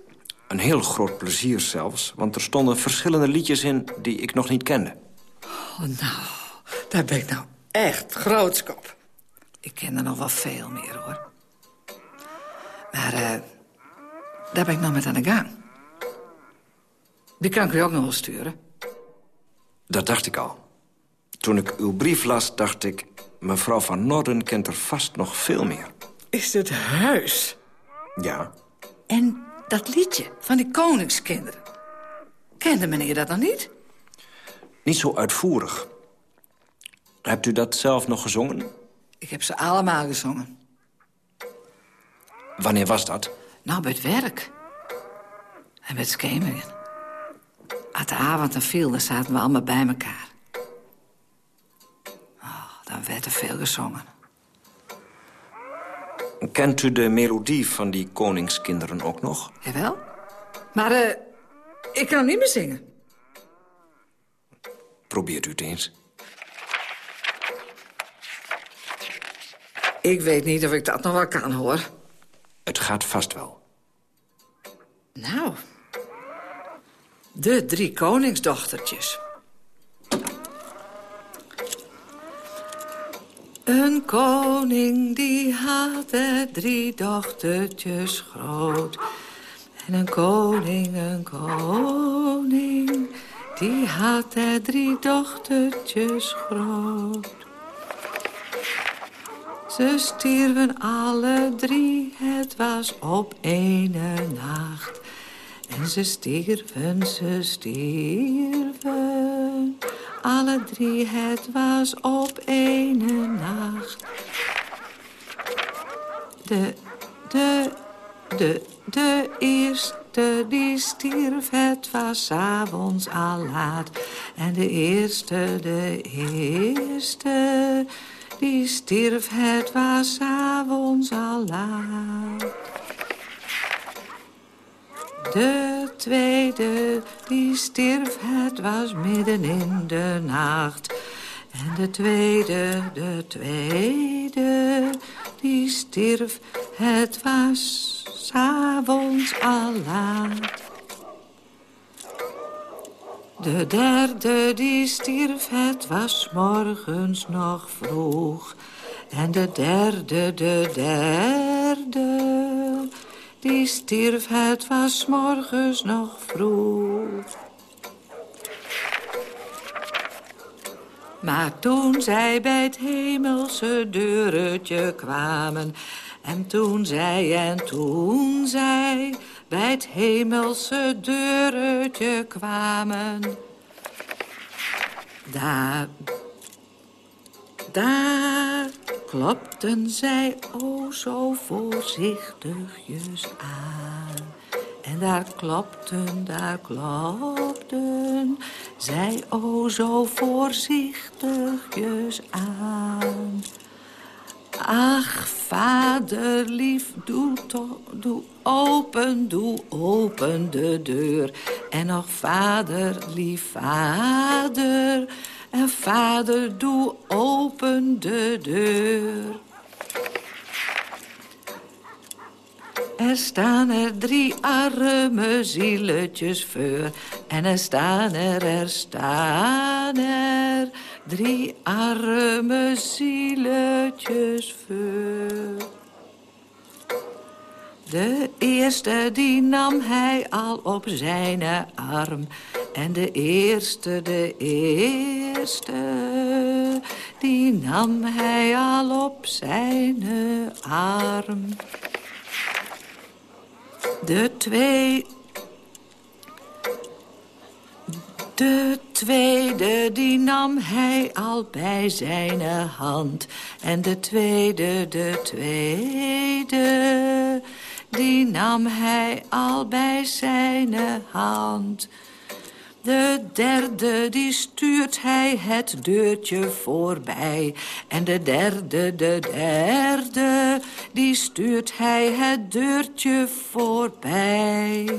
Een heel groot plezier zelfs, want er stonden verschillende liedjes in die ik nog niet kende. Oh, nou, daar ben ik nou echt grootskop. Ik ken er nog wel veel meer, hoor. Maar uh, daar ben ik nog met aan de gang. Die kan ik u ook nog wel sturen. Dat dacht ik al. Toen ik uw brief las, dacht ik... mevrouw van Norden kent er vast nog veel meer. Is het huis? Ja. En dat liedje van die koningskinderen. Kende meneer dat dan niet? Niet zo uitvoerig. Hebt u dat zelf nog gezongen? Ik heb ze allemaal gezongen. Wanneer was dat? Nou, bij het werk. En met schemeringen. Als de avond dan viel, zaten we allemaal bij elkaar. Dan werd er veel gezongen. Kent u de melodie van die koningskinderen ook nog? Jawel. Maar uh, ik kan hem niet meer zingen. Probeert u het eens. Ik weet niet of ik dat nog wel kan, hoor. Het gaat vast wel. Nou, de drie koningsdochtertjes. Een koning die had drie dochtertjes groot. En een koning, een koning, die had drie dochtertjes groot. Ze stierven alle drie, het was op ene nacht. En ze stierven, ze stierven. Alle drie, het was op ene nacht. De, de, de, de eerste die stierf, het was avonds al laat. En de eerste, de eerste die stierf, het was avonds al laat. De tweede, die stierf, het was midden in de nacht. En de tweede, de tweede, die stierf, het was s'avonds al laat. De derde die stierf, het was morgens nog vroeg. En de derde, de derde, die stierf, het was morgens nog vroeg. Maar toen zij bij het hemelse deurtje kwamen... en toen zij en toen zij bij het hemelse deurtje kwamen... daar, daar klopten zij o zo voorzichtigjes aan. En daar klopten, daar klopten zij o zo voorzichtigjes aan. Ach, vader lief, doe doe open, doe open de deur. En nog vader lief, vader, en vader, doe open de deur. Er staan er drie arme zieletjes voor. En er staan er, er staan er drie arme zieletjes voor. De eerste die nam hij al op zijn arm. En de eerste, de eerste, die nam hij al op zijn arm. De twee... De tweede, die nam hij al bij zijn hand. En de tweede, de tweede, die nam hij al bij zijn hand. De derde, die stuurt hij het deurtje voorbij. En de derde, de derde, die stuurt hij het deurtje voorbij.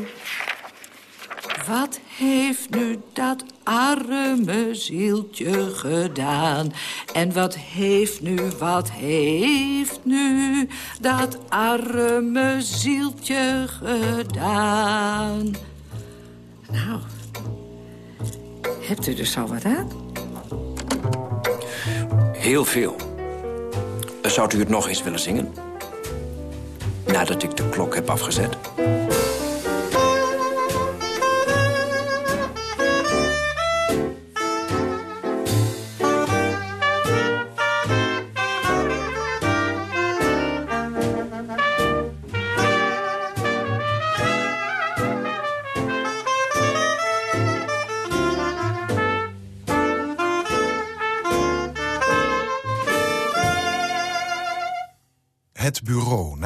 Wat heeft nu dat arme zieltje gedaan? En wat heeft nu, wat heeft nu dat arme zieltje gedaan? Nou, hebt u er zo wat aan? Heel veel. Zou u het nog eens willen zingen? Nadat ik de klok heb afgezet.